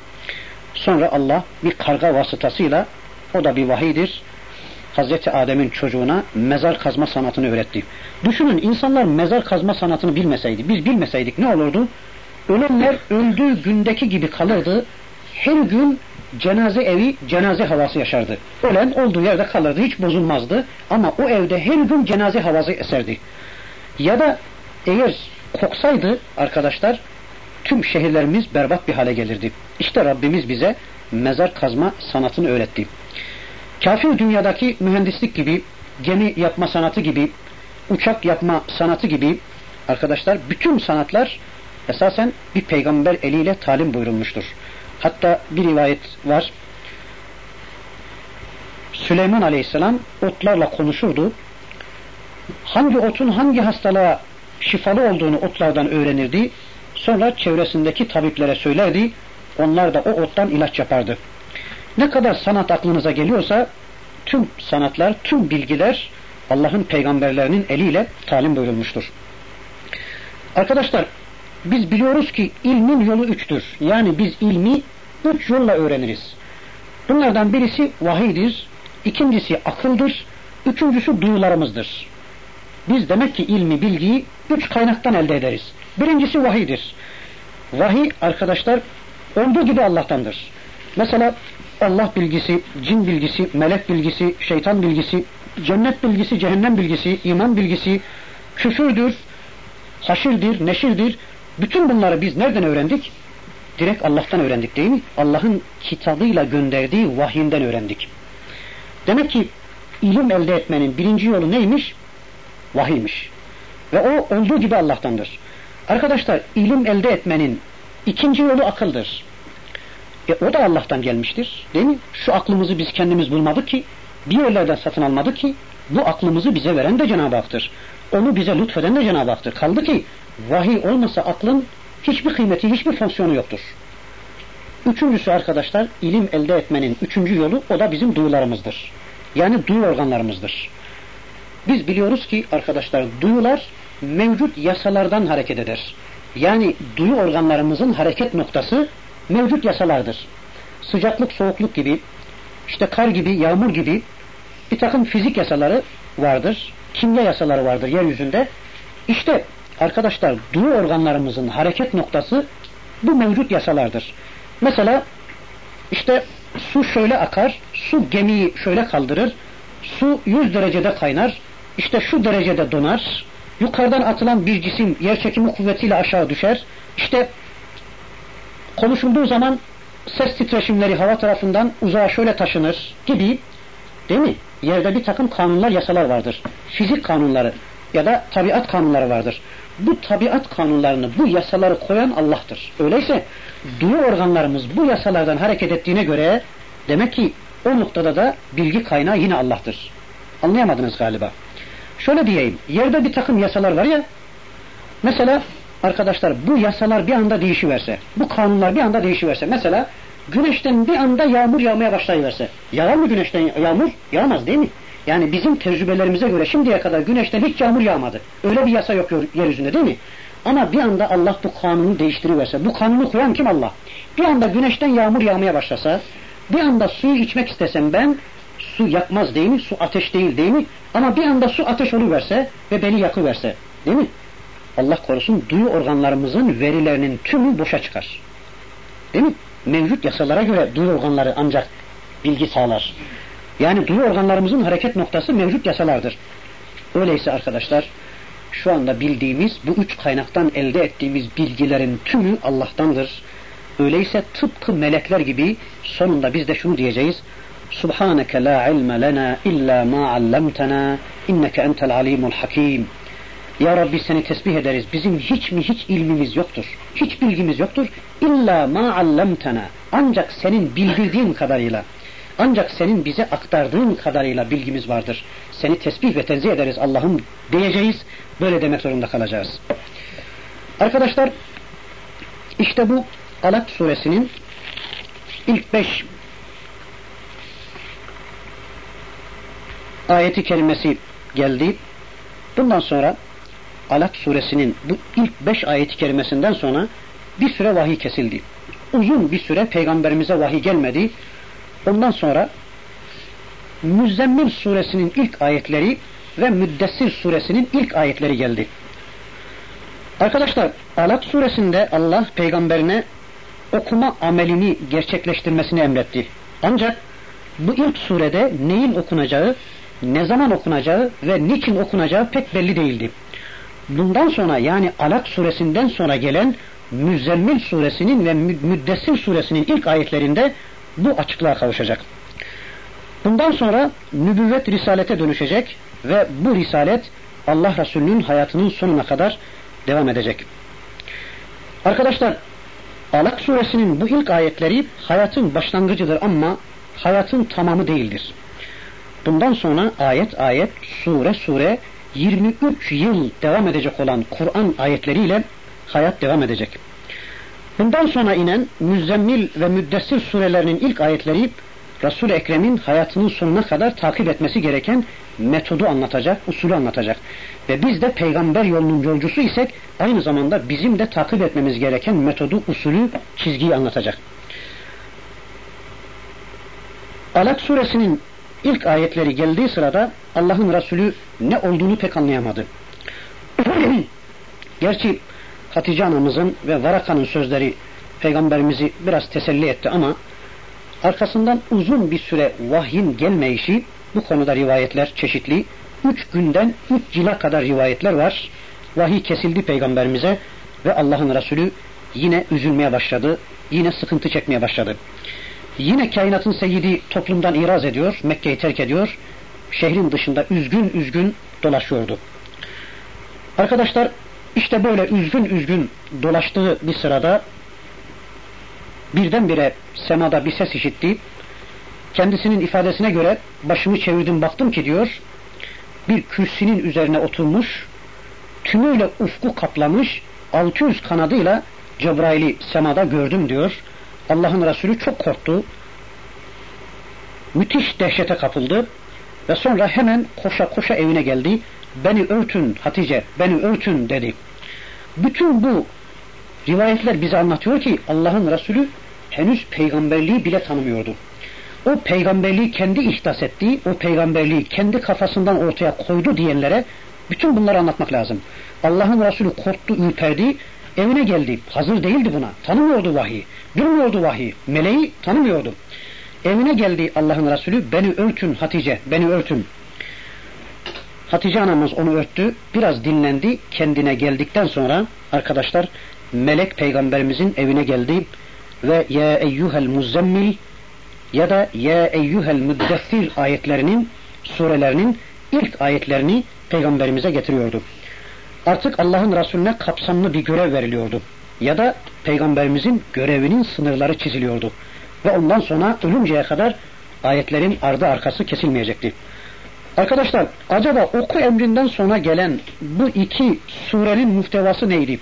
Sonra Allah bir karga vasıtasıyla o da bir vahiydir. Hazreti Adem'in çocuğuna mezar kazma sanatını öğretti. Düşünün insanlar mezar kazma sanatını bilmeseydi, biz bilmeseydik ne olurdu? Ölenler öldüğü gündeki gibi kalırdı. Her gün cenaze evi cenaze havası yaşardı. Ölen olduğu yerde kalırdı, hiç bozulmazdı. Ama o evde her gün cenaze havası eserdi. Ya da eğer koksaydı arkadaşlar tüm şehirlerimiz berbat bir hale gelirdi. İşte Rabbimiz bize mezar kazma sanatını öğretti. Kafir dünyadaki mühendislik gibi, gemi yapma sanatı gibi, uçak yapma sanatı gibi arkadaşlar bütün sanatlar esasen bir peygamber eliyle talim buyurulmuştur. Hatta bir rivayet var. Süleyman Aleyhisselam otlarla konuşurdu. Hangi otun hangi hastalığa şifalı olduğunu otlardan öğrenirdi. Sonra çevresindeki tabiplere söylerdi. Onlar da o ottan ilaç yapardı. Ne kadar sanat aklınıza geliyorsa tüm sanatlar, tüm bilgiler Allah'ın peygamberlerinin eliyle talim buyurulmuştur. Arkadaşlar biz biliyoruz ki ilmin yolu üçtür. Yani biz ilmi üç yolla öğreniriz. Bunlardan birisi vahiydir, ikincisi akıldır, üçüncüsü duyularımızdır. Biz demek ki ilmi, bilgiyi üç kaynaktan elde ederiz. Birincisi vahiydir. Vahiy arkadaşlar olduğu gibi Allah'tandır. Mesela Allah bilgisi, cin bilgisi, melek bilgisi, şeytan bilgisi, cennet bilgisi, cehennem bilgisi, iman bilgisi, küfürdür, haşirdir, neşirdir. Bütün bunları biz nereden öğrendik? direkt Allah'tan öğrendik değil mi? Allah'ın kitabıyla gönderdiği vahyinden öğrendik. Demek ki ilim elde etmenin birinci yolu neymiş? Vahiymiş. Ve o olduğu gibi Allah'tandır. Arkadaşlar ilim elde etmenin ikinci yolu akıldır. E, o da Allah'tan gelmiştir. Değil mi? Şu aklımızı biz kendimiz bulmadık ki, bir yerlerden satın almadık ki, bu aklımızı bize veren de Cenab-ı Hak'tır. Onu bize lütfeden de Cenab-ı Hak'tır. Kaldı ki vahiy olmasa aklın hiçbir kıymeti, hiçbir fonksiyonu yoktur. Üçüncüsü arkadaşlar ilim elde etmenin üçüncü yolu o da bizim duyularımızdır. Yani duyu organlarımızdır. Biz biliyoruz ki arkadaşlar duyular mevcut yasalardan hareket eder. Yani duyu organlarımızın hareket noktası mevcut yasalardır. Sıcaklık, soğukluk gibi, işte kar gibi, yağmur gibi bir takım fizik yasaları vardır. Kimya yasaları vardır yeryüzünde. İşte arkadaşlar duyu organlarımızın hareket noktası bu mevcut yasalardır. Mesela işte su şöyle akar, su gemiyi şöyle kaldırır, su 100 derecede kaynar, işte şu derecede donar, yukarıdan atılan bir cisim yer çekimi kuvvetiyle aşağı düşer, işte konuşulduğu zaman ses titreşimleri hava tarafından uzağa şöyle taşınır gibi değil mi? Yerde bir takım kanunlar, yasalar vardır. Fizik kanunları ya da tabiat kanunları vardır. Bu tabiat kanunlarını, bu yasaları koyan Allah'tır. Öyleyse duyu organlarımız bu yasalardan hareket ettiğine göre demek ki o noktada da bilgi kaynağı yine Allah'tır. Anlayamadınız galiba. Şöyle diyeyim, yerde bir takım yasalar var ya, mesela arkadaşlar bu yasalar bir anda değişiverse, bu kanunlar bir anda değişiverse, mesela güneşten bir anda yağmur yağmaya başlayıverse, yağar mı güneşten yağmur? Yağmaz değil mi? Yani bizim tecrübelerimize göre şimdiye kadar güneşten hiç yağmur yağmadı. Öyle bir yasa yok yeryüzünde değil mi? Ama bir anda Allah bu kanunu değiştiriverse, bu kanunu koyan kim Allah? Bir anda güneşten yağmur yağmaya başlasa, bir anda suyu içmek istesem ben, su yakmaz değil mi? Su ateş değil değil mi? Ama bir anda su ateş oluverse ve beni yakıverse, değil mi? Allah korusun duyu organlarımızın verilerinin tümü boşa çıkar. Değil mi? Mevcut yasalara göre duyu organları ancak bilgi sağlar. Yani duyu organlarımızın hareket noktası mevcut yasalardır. Öyleyse arkadaşlar şu anda bildiğimiz bu üç kaynaktan elde ettiğimiz bilgilerin tümü Allah'tandır. Öyleyse tıpkı melekler gibi sonunda biz de şunu diyeceğiz. Subhaneke la ilme lena illa ma allamtana inneke entel alimul hakim. Ya Rabbi seni tesbih ederiz. Bizim hiç mi hiç ilmimiz yoktur. Hiç bilgimiz yoktur. İlla ma allamtana. Ancak senin bildirdiğin kadarıyla. Ancak senin bize aktardığın kadarıyla bilgimiz vardır. Seni tesbih ve tenzih ederiz Allah'ım diyeceğiz. Böyle demek zorunda kalacağız. Arkadaşlar işte bu Alak suresinin ilk beş ayeti kerimesi geldi. Bundan sonra Alak suresinin bu ilk beş ayeti kerimesinden sonra bir süre vahiy kesildi. Uzun bir süre peygamberimize vahiy gelmedi. Ondan sonra Müzzemmil suresinin ilk ayetleri ve Müddessir suresinin ilk ayetleri geldi. Arkadaşlar Alak suresinde Allah peygamberine okuma amelini gerçekleştirmesini emretti. Ancak bu ilk surede neyin okunacağı, ne zaman okunacağı ve niçin okunacağı pek belli değildi. Bundan sonra yani Alak suresinden sonra gelen Müzzemmil suresinin ve Müddessir suresinin ilk ayetlerinde bu açıklığa kavuşacak. Bundan sonra nübüvvet risalete dönüşecek ve bu risalet Allah Resulü'nün hayatının sonuna kadar devam edecek. Arkadaşlar Alak suresinin bu ilk ayetleri hayatın başlangıcıdır ama hayatın tamamı değildir. Bundan sonra ayet ayet, sure sure 23 yıl devam edecek olan Kur'an ayetleriyle hayat devam edecek. Bundan sonra inen Müzzemmil ve Müddessir surelerinin ilk ayetleri resul Ekrem'in hayatının sonuna kadar takip etmesi gereken metodu anlatacak, usulü anlatacak. Ve biz de peygamber yolunun yolcusu isek aynı zamanda bizim de takip etmemiz gereken metodu, usulü, çizgiyi anlatacak. Alak suresinin ilk ayetleri geldiği sırada Allah'ın Resulü ne olduğunu pek anlayamadı. Gerçi Hatice anamızın ve Varaka'nın sözleri peygamberimizi biraz teselli etti ama arkasından uzun bir süre vahyin gelmeyişi bu konuda rivayetler çeşitli. Üç günden üç cila kadar rivayetler var. Vahiy kesildi peygamberimize ve Allah'ın Resulü yine üzülmeye başladı. Yine sıkıntı çekmeye başladı. Yine kainatın seyyidi toplumdan iraz ediyor, Mekke'yi terk ediyor. Şehrin dışında üzgün üzgün dolaşıyordu. Arkadaşlar işte böyle üzgün üzgün dolaştığı bir sırada birdenbire semada bir ses işitti. Kendisinin ifadesine göre başımı çevirdim baktım ki diyor bir kürsünün üzerine oturmuş tümüyle ufku kaplamış 600 kanadıyla Cebrail'i semada gördüm diyor. Allah'ın Resulü çok korktu. Müthiş dehşete kapıldı ve sonra hemen koşa koşa evine geldi. Beni örtün Hatice, beni örtün dedi. Bütün bu rivayetler bize anlatıyor ki Allah'ın Resulü henüz peygamberliği bile tanımıyordu. O peygamberliği kendi ihdas ettiği, o peygamberliği kendi kafasından ortaya koydu diyenlere bütün bunları anlatmak lazım. Allah'ın Resulü korktu, ürperdi, evine geldi. Hazır değildi buna. Tanımıyordu vahiy. Bilmiyordu vahiy. Meleği tanımıyordu. Evine geldi Allah'ın Resulü. Beni örtün Hatice, beni örtün. Hatice anamız onu örttü. Biraz dinlendi. Kendine geldikten sonra arkadaşlar melek peygamberimizin evine geldi ve ya eyyuhel muzzemmil ya da ya eyyuhel müddessir ayetlerinin surelerinin ilk ayetlerini peygamberimize getiriyordu. Artık Allah'ın Resulüne kapsamlı bir görev veriliyordu. Ya da peygamberimizin görevinin sınırları çiziliyordu. Ve ondan sonra ölünceye kadar ayetlerin ardı arkası kesilmeyecekti. Arkadaşlar acaba oku emrinden sonra gelen bu iki surenin muhtevası neydi?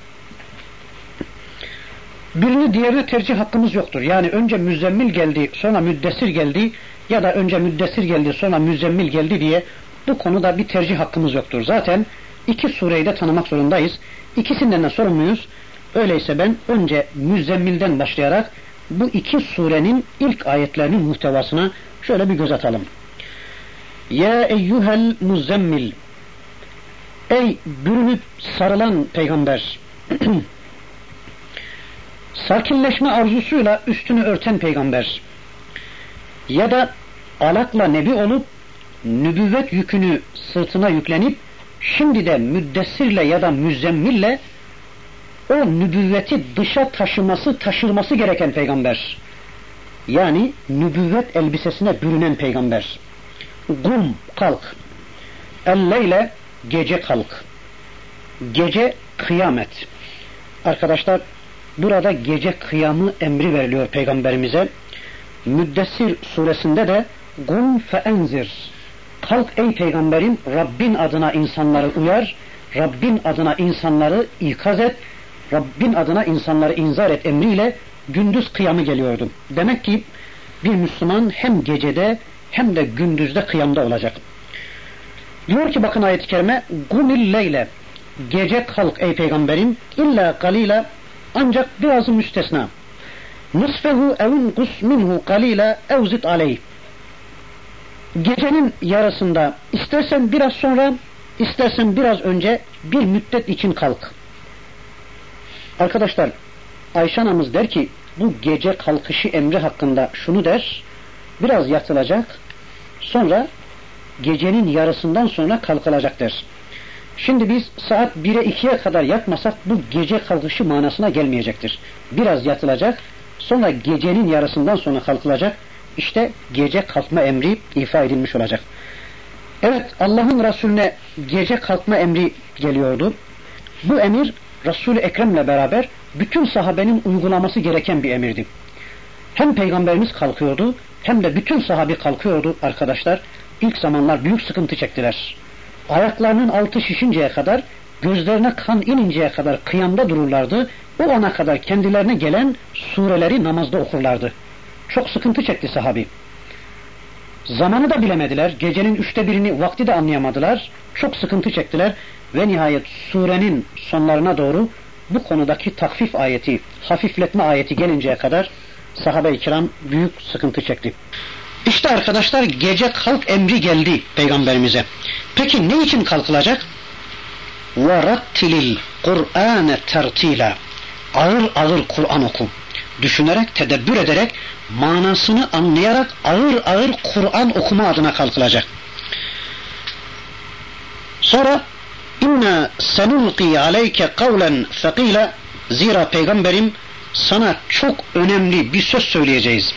Birini diğerine tercih hakkımız yoktur. Yani önce müzzemmil geldi sonra müddessir geldi ya da önce müddessir geldi sonra müzzemmil geldi diye bu konuda bir tercih hakkımız yoktur. Zaten iki sureyi de tanımak zorundayız. İkisinden de sorumluyuz. Öyleyse ben önce müzzemmilden başlayarak bu iki surenin ilk ayetlerinin muhtevasına şöyle bir göz atalım. Ya eyyuhel muzzemmil Ey bürünüp sarılan peygamber sakinleşme arzusuyla üstünü örten peygamber ya da alakla nebi olup nübüvvet yükünü sırtına yüklenip şimdi de müddessirle ya da müzzemmille o nübüvveti dışa taşıması, taşırması gereken peygamber. Yani nübüvvet elbisesine bürünen peygamber. Gum, kalk. Elleyle gece kalk. Gece kıyamet. Arkadaşlar burada gece kıyamı emri veriliyor peygamberimize. Müddessir suresinde de Gum fe enzir. Kalk ey peygamberim Rabbin adına insanları uyar, Rabbin adına insanları ikaz et, Rabbin adına insanları inzar et emriyle gündüz kıyamı geliyordu. Demek ki bir Müslüman hem gecede hem de gündüzde kıyamda olacak. Diyor ki bakın ayet-i kerime gumil leyle gece kalk ey peygamberim illa kalila ancak birazı müstesna. Nisfehu evin kus minhu kalila evzit aleyh. Gecenin yarısında istersen biraz sonra istersen biraz önce bir müddet için kalk. Arkadaşlar Ayşe anamız der ki bu gece kalkışı emri hakkında şunu der. Biraz yatılacak sonra gecenin yarısından sonra kalkılacak der. Şimdi biz saat 1'e 2'ye kadar yatmasak bu gece kalkışı manasına gelmeyecektir. Biraz yatılacak sonra gecenin yarısından sonra kalkılacak. İşte gece kalkma emri ifa edilmiş olacak. Evet Allah'ın Resulüne gece kalkma emri geliyordu. Bu emir Resul-i Ekrem'le beraber bütün sahabenin uygulaması gereken bir emirdi. Hem peygamberimiz kalkıyordu hem de bütün sahabi kalkıyordu arkadaşlar. İlk zamanlar büyük sıkıntı çektiler. Ayaklarının altı şişinceye kadar, gözlerine kan ininceye kadar kıyamda dururlardı. O ana kadar kendilerine gelen sureleri namazda okurlardı. Çok sıkıntı çekti sahabi. Zamanı da bilemediler. Gecenin üçte birini vakti de anlayamadılar. Çok sıkıntı çektiler Ve nihayet surenin sonlarına doğru bu konudaki takfif ayeti, hafifletme ayeti gelinceye kadar sahabe-i kiram büyük sıkıntı çekti. İşte arkadaşlar gece kalk emri geldi peygamberimize. Peki ne için kalkılacak? وَرَتِّلِ الْقُرْآنَ tertila. Ağır ağır Kur'an oku. Düşünerek, tedebbür ederek, manasını anlayarak ağır ağır Kur'an okuma adına kalkılacak. Sonra inna senulqi aleyke kavlen fekila Zira peygamberim sana çok önemli bir söz söyleyeceğiz.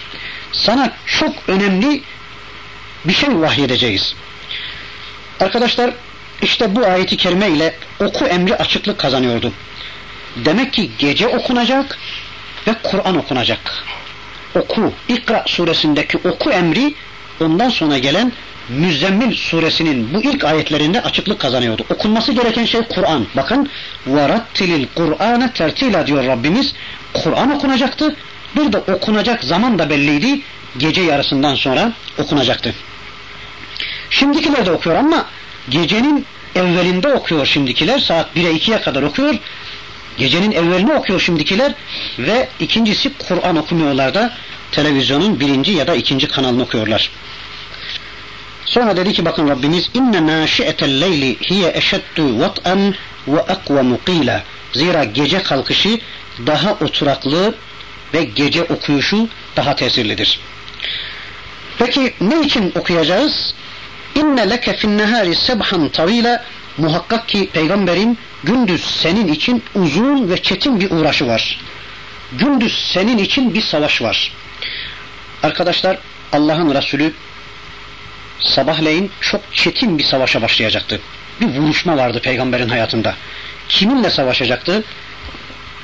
Sana çok önemli bir şey vahyedeceğiz. Arkadaşlar işte bu ayeti kerime ile oku emri açıklık kazanıyordu. Demek ki gece okunacak ve Kur'an okunacak. Oku, İkra suresindeki oku emri ondan sonra gelen Müzzemmil suresinin bu ilk ayetlerinde açıklık kazanıyordu. Okunması gereken şey Kur'an. Bakın varattilil Kur'an'a tertila diyor Rabbimiz. Kur'an okunacaktı. Burada okunacak zaman da belliydi. Gece yarısından sonra okunacaktı. Şimdikiler de okuyor ama gecenin evvelinde okuyor şimdikiler. Saat 1'e 2'ye kadar okuyor. Gecenin evvelini okuyor şimdikiler ve ikincisi Kur'an okumuyorlar da televizyonun birinci ya da ikinci kanalını okuyorlar. Sonra dedi ki bakın Rabbimiz inne naşi'etel leyli hiye eşeddu vat'an ve akvamu qila. Zira gece kalkışı daha oturaklı ve gece okuyuşu daha tesirlidir. Peki ne için okuyacağız? İnne leke fin nehari sebhan tavila muhakkak ki peygamberin gündüz senin için uzun ve çetin bir uğraşı var. Gündüz senin için bir savaş var. Arkadaşlar Allah'ın Resulü sabahleyin çok çetin bir savaşa başlayacaktı. Bir vuruşma vardı peygamberin hayatında. Kiminle savaşacaktı?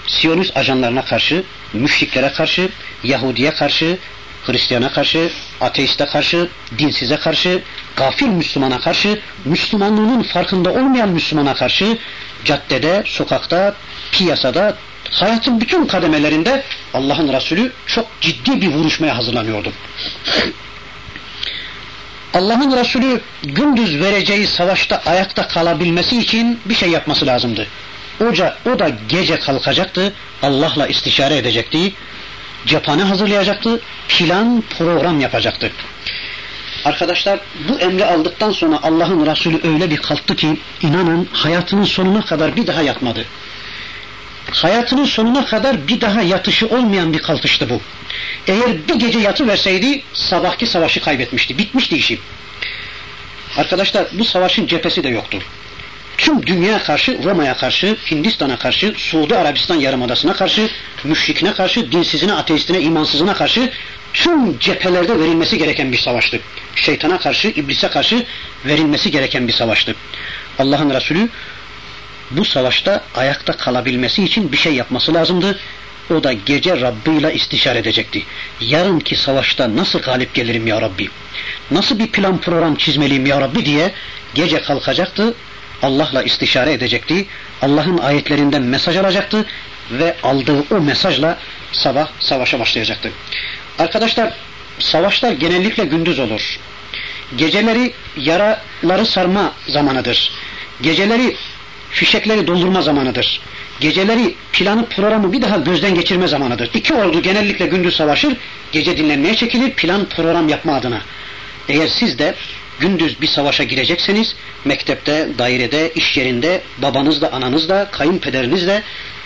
Siyonist ajanlarına karşı, müşriklere karşı, Yahudiye karşı, Hristiyana karşı, ateiste karşı, dinsize karşı, gafil Müslümana karşı, Müslümanlığının farkında olmayan Müslümana karşı, caddede, sokakta, piyasada, hayatın bütün kademelerinde Allah'ın Resulü çok ciddi bir vuruşmaya hazırlanıyordu. Allah'ın Resulü gündüz vereceği savaşta ayakta kalabilmesi için bir şey yapması lazımdı. Oca, o da gece kalkacaktı, Allah'la istişare edecekti, cephane hazırlayacaktı, plan, program yapacaktı. Arkadaşlar bu emri aldıktan sonra Allah'ın Resulü öyle bir kalktı ki inanın hayatının sonuna kadar bir daha yatmadı. Hayatının sonuna kadar bir daha yatışı olmayan bir kalkıştı bu. Eğer bir gece yatı verseydi sabahki savaşı kaybetmişti. Bitmişti işi. Arkadaşlar bu savaşın cephesi de yoktu. Tüm dünya karşı, Roma'ya karşı, Hindistan'a karşı, Suudi Arabistan yarımadasına karşı, müşrikine karşı, dinsizine, ateistine, imansızına karşı tüm cephelerde verilmesi gereken bir savaştı. Şeytana karşı, iblise karşı verilmesi gereken bir savaştı. Allah'ın Resulü bu savaşta ayakta kalabilmesi için bir şey yapması lazımdı. O da gece Rabbi istişare edecekti. Yarınki savaşta nasıl galip gelirim ya Rabbi? Nasıl bir plan program çizmeliyim ya Rabbi diye gece kalkacaktı. Allah'la istişare edecekti. Allah'ın ayetlerinden mesaj alacaktı ve aldığı o mesajla sabah savaşa başlayacaktı. Arkadaşlar savaşlar genellikle gündüz olur. Geceleri yaraları sarma zamanıdır. Geceleri fişekleri doldurma zamanıdır. Geceleri planı programı bir daha gözden geçirme zamanıdır. İki ordu genellikle gündüz savaşır, gece dinlenmeye çekilir plan program yapma adına. Eğer siz de gündüz bir savaşa girecekseniz mektepte, dairede, iş yerinde, babanızla, ananızla, kayınpederinizle,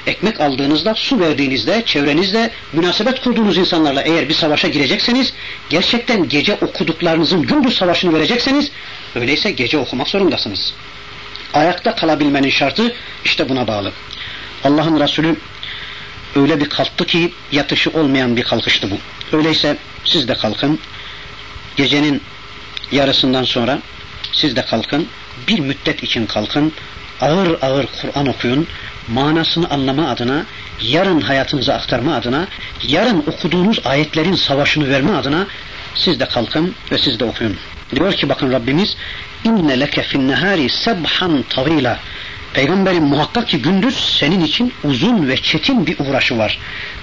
ekmek aldığınızda, su verdiğinizde, çevrenizde, münasebet kurduğunuz insanlarla eğer bir savaşa girecekseniz, gerçekten gece okuduklarınızın gündüz savaşını verecekseniz, öyleyse gece okumak zorundasınız. Ayakta kalabilmenin şartı işte buna bağlı. Allah'ın Resulü öyle bir kalktı ki yatışı olmayan bir kalkıştı bu. Öyleyse siz de kalkın. Gecenin yarısından sonra siz de kalkın. Bir müddet için kalkın. Ağır ağır Kur'an okuyun. Manasını anlama adına, yarın hayatınıza aktarma adına, yarın okuduğunuz ayetlerin savaşını verme adına siz de kalkın ve siz de okuyun. Diyor ki bakın Rabbimiz inne leke fin nehari sebhan tavila Peygamberin muhakkak ki gündüz senin için uzun ve çetin bir uğraşı var.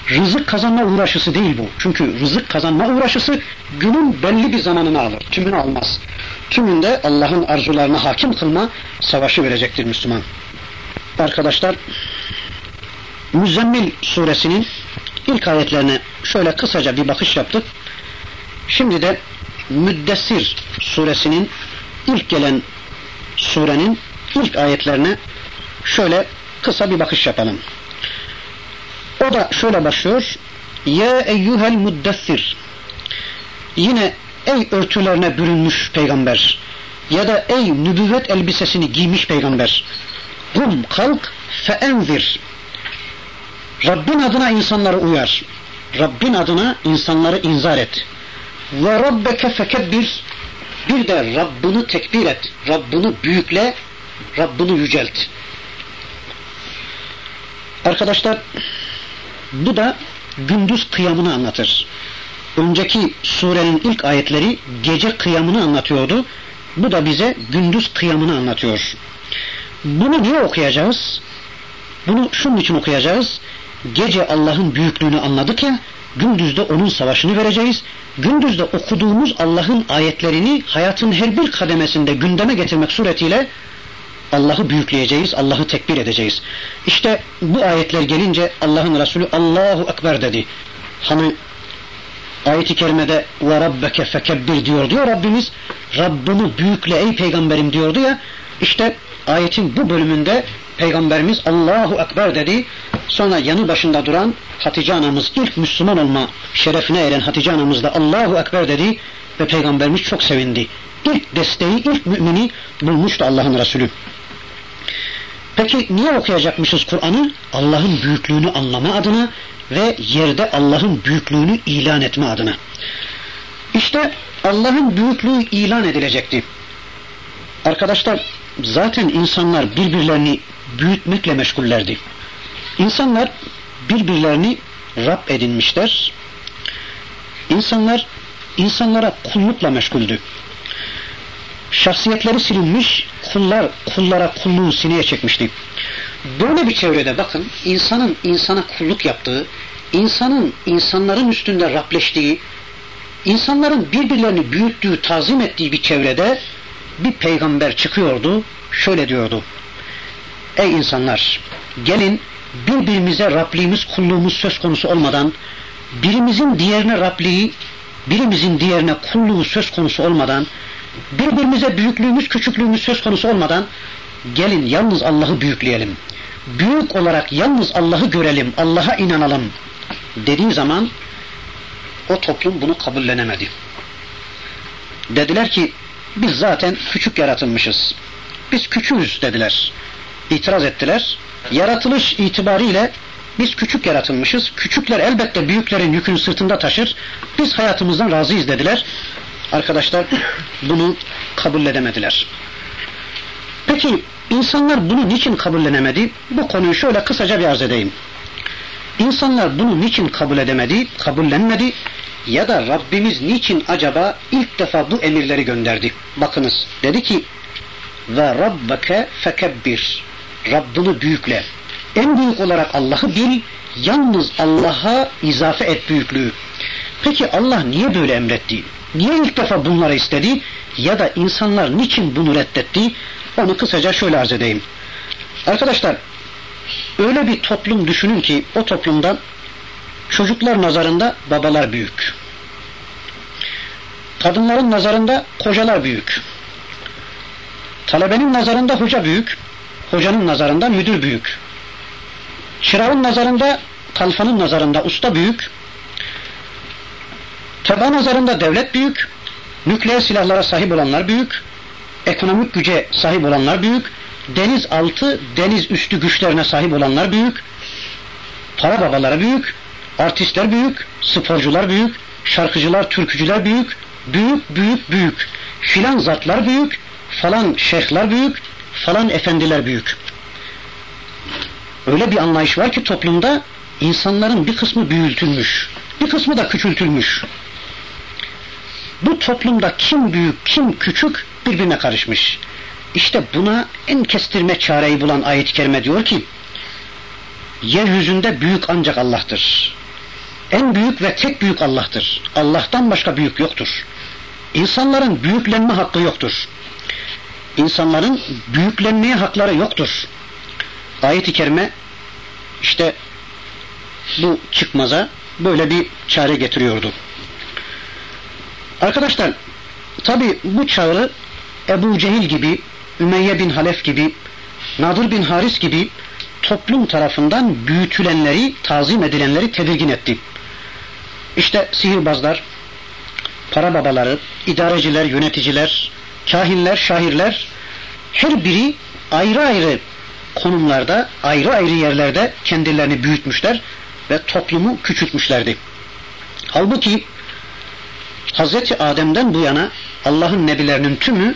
Rızık kazanma uğraşısı değil bu. Çünkü rızık kazanma uğraşısı günün belli bir zamanını alır. Tümünü almaz. Tümünde Allah'ın arzularına hakim kılma savaşı verecektir Müslüman. Arkadaşlar Müzzemmil suresinin ilk ayetlerine şöyle kısaca bir bakış yaptık. Şimdi de Müddessir suresinin ilk gelen surenin ilk ayetlerine şöyle kısa bir bakış yapalım. O da şöyle başlıyor. Ya eyyuhel muddessir. Yine ey örtülerine bürünmüş peygamber ya da ey nübüvvet elbisesini giymiş peygamber. Kum kalk fe enzir. Rabbin adına insanları uyar. Rabbin adına insanları inzar et. Ve rabbeke fekebbir bir de Rabbini tekbir et. Rabbini büyükle, Rabbini yücelt. Arkadaşlar bu da gündüz kıyamını anlatır. Önceki surenin ilk ayetleri gece kıyamını anlatıyordu. Bu da bize gündüz kıyamını anlatıyor. Bunu niye okuyacağız? Bunu şunun için okuyacağız. Gece Allah'ın büyüklüğünü anladık ya, gündüzde onun savaşını vereceğiz. Gündüzde okuduğumuz Allah'ın ayetlerini hayatın her bir kademesinde gündeme getirmek suretiyle Allah'ı büyükleyeceğiz, Allah'ı tekbir edeceğiz. İşte bu ayetler gelince Allah'ın Resulü Allahu Ekber dedi. Hani ayet-i kerimede ve rabbeke fekebbir diyor diyor Rabbimiz. Rabbini büyükle ey peygamberim diyordu ya. İşte ayetin bu bölümünde Peygamberimiz Allahu Ekber dedi. Sonra yanı başında duran Hatice anamız ilk Müslüman olma şerefine eren Hatice anamız da Allahu Ekber dedi ve Peygamberimiz çok sevindi. İlk desteği, ilk mümini bulmuştu Allah'ın Resulü. Peki niye okuyacakmışız Kur'an'ı? Allah'ın büyüklüğünü anlama adına ve yerde Allah'ın büyüklüğünü ilan etme adına. İşte Allah'ın büyüklüğü ilan edilecekti. Arkadaşlar zaten insanlar birbirlerini büyütmekle meşgullerdi. İnsanlar birbirlerini Rab edinmişler. İnsanlar insanlara kullukla meşguldü. Şahsiyetleri silinmiş, kullar kullara kulluğu sineye çekmişti. Böyle bir çevrede bakın insanın insana kulluk yaptığı, insanın insanların üstünde Rableştiği, insanların birbirlerini büyüttüğü, tazim ettiği bir çevrede bir peygamber çıkıyordu, şöyle diyordu. Ey insanlar, gelin birbirimize Rabliğimiz, kulluğumuz söz konusu olmadan, birimizin diğerine Rabliği, birimizin diğerine kulluğu söz konusu olmadan, birbirimize büyüklüğümüz, küçüklüğümüz söz konusu olmadan, gelin yalnız Allah'ı büyükleyelim. Büyük olarak yalnız Allah'ı görelim, Allah'a inanalım dediği zaman o toplum bunu kabullenemedi. Dediler ki biz zaten küçük yaratılmışız. Biz küçüğüz dediler. İtiraz ettiler. Yaratılış itibariyle biz küçük yaratılmışız. Küçükler elbette büyüklerin yükünü sırtında taşır. Biz hayatımızdan razıyız dediler. Arkadaşlar bunu kabul edemediler. Peki insanlar bunu niçin kabullenemedi? Bu konuyu şöyle kısaca bir arz edeyim. İnsanlar bunu niçin kabul edemedi, kabullenmedi ya da Rabbimiz niçin acaba ilk defa bu emirleri gönderdi? Bakınız dedi ki ve rabbeke fekebbir Rabbini büyükle. En büyük olarak Allah'ı bil, yalnız Allah'a izafe et büyüklüğü. Peki Allah niye böyle emretti? Niye ilk defa bunları istedi? Ya da insanlar niçin bunu reddetti? Onu kısaca şöyle arz edeyim. Arkadaşlar, öyle bir toplum düşünün ki o toplumda çocuklar nazarında babalar büyük. Kadınların nazarında kocalar büyük. Talebenin nazarında hoca büyük. Hocanın nazarında müdür büyük. Çırağın nazarında, kalfanın nazarında usta büyük. Teba nazarında devlet büyük. Nükleer silahlara sahip olanlar büyük. Ekonomik güce sahip olanlar büyük. Deniz altı, deniz üstü güçlerine sahip olanlar büyük. Para babaları büyük. Artistler büyük. Sporcular büyük. Şarkıcılar, türkücüler büyük. Büyük, büyük, büyük. Filan zatlar büyük. Falan şeyhler büyük falan efendiler büyük. Öyle bir anlayış var ki toplumda insanların bir kısmı büyütülmüş, bir kısmı da küçültülmüş. Bu toplumda kim büyük, kim küçük birbirine karışmış. İşte buna en kestirme çareyi bulan ayet-i kerime diyor ki, yeryüzünde büyük ancak Allah'tır. En büyük ve tek büyük Allah'tır. Allah'tan başka büyük yoktur. İnsanların büyüklenme hakkı yoktur insanların büyüklenmeye hakları yoktur. Ayet-i kerime işte bu çıkmaza böyle bir çare getiriyordu. Arkadaşlar tabi bu çağrı Ebu Cehil gibi, Ümeyye bin Halef gibi, Nadir bin Haris gibi toplum tarafından büyütülenleri, tazim edilenleri tedirgin etti. İşte sihirbazlar, para babaları, idareciler, yöneticiler, kahinler, şahirler her biri ayrı ayrı konumlarda, ayrı ayrı yerlerde kendilerini büyütmüşler ve toplumu küçültmüşlerdi. Halbuki Hazreti Adem'den bu yana Allah'ın nebilerinin tümü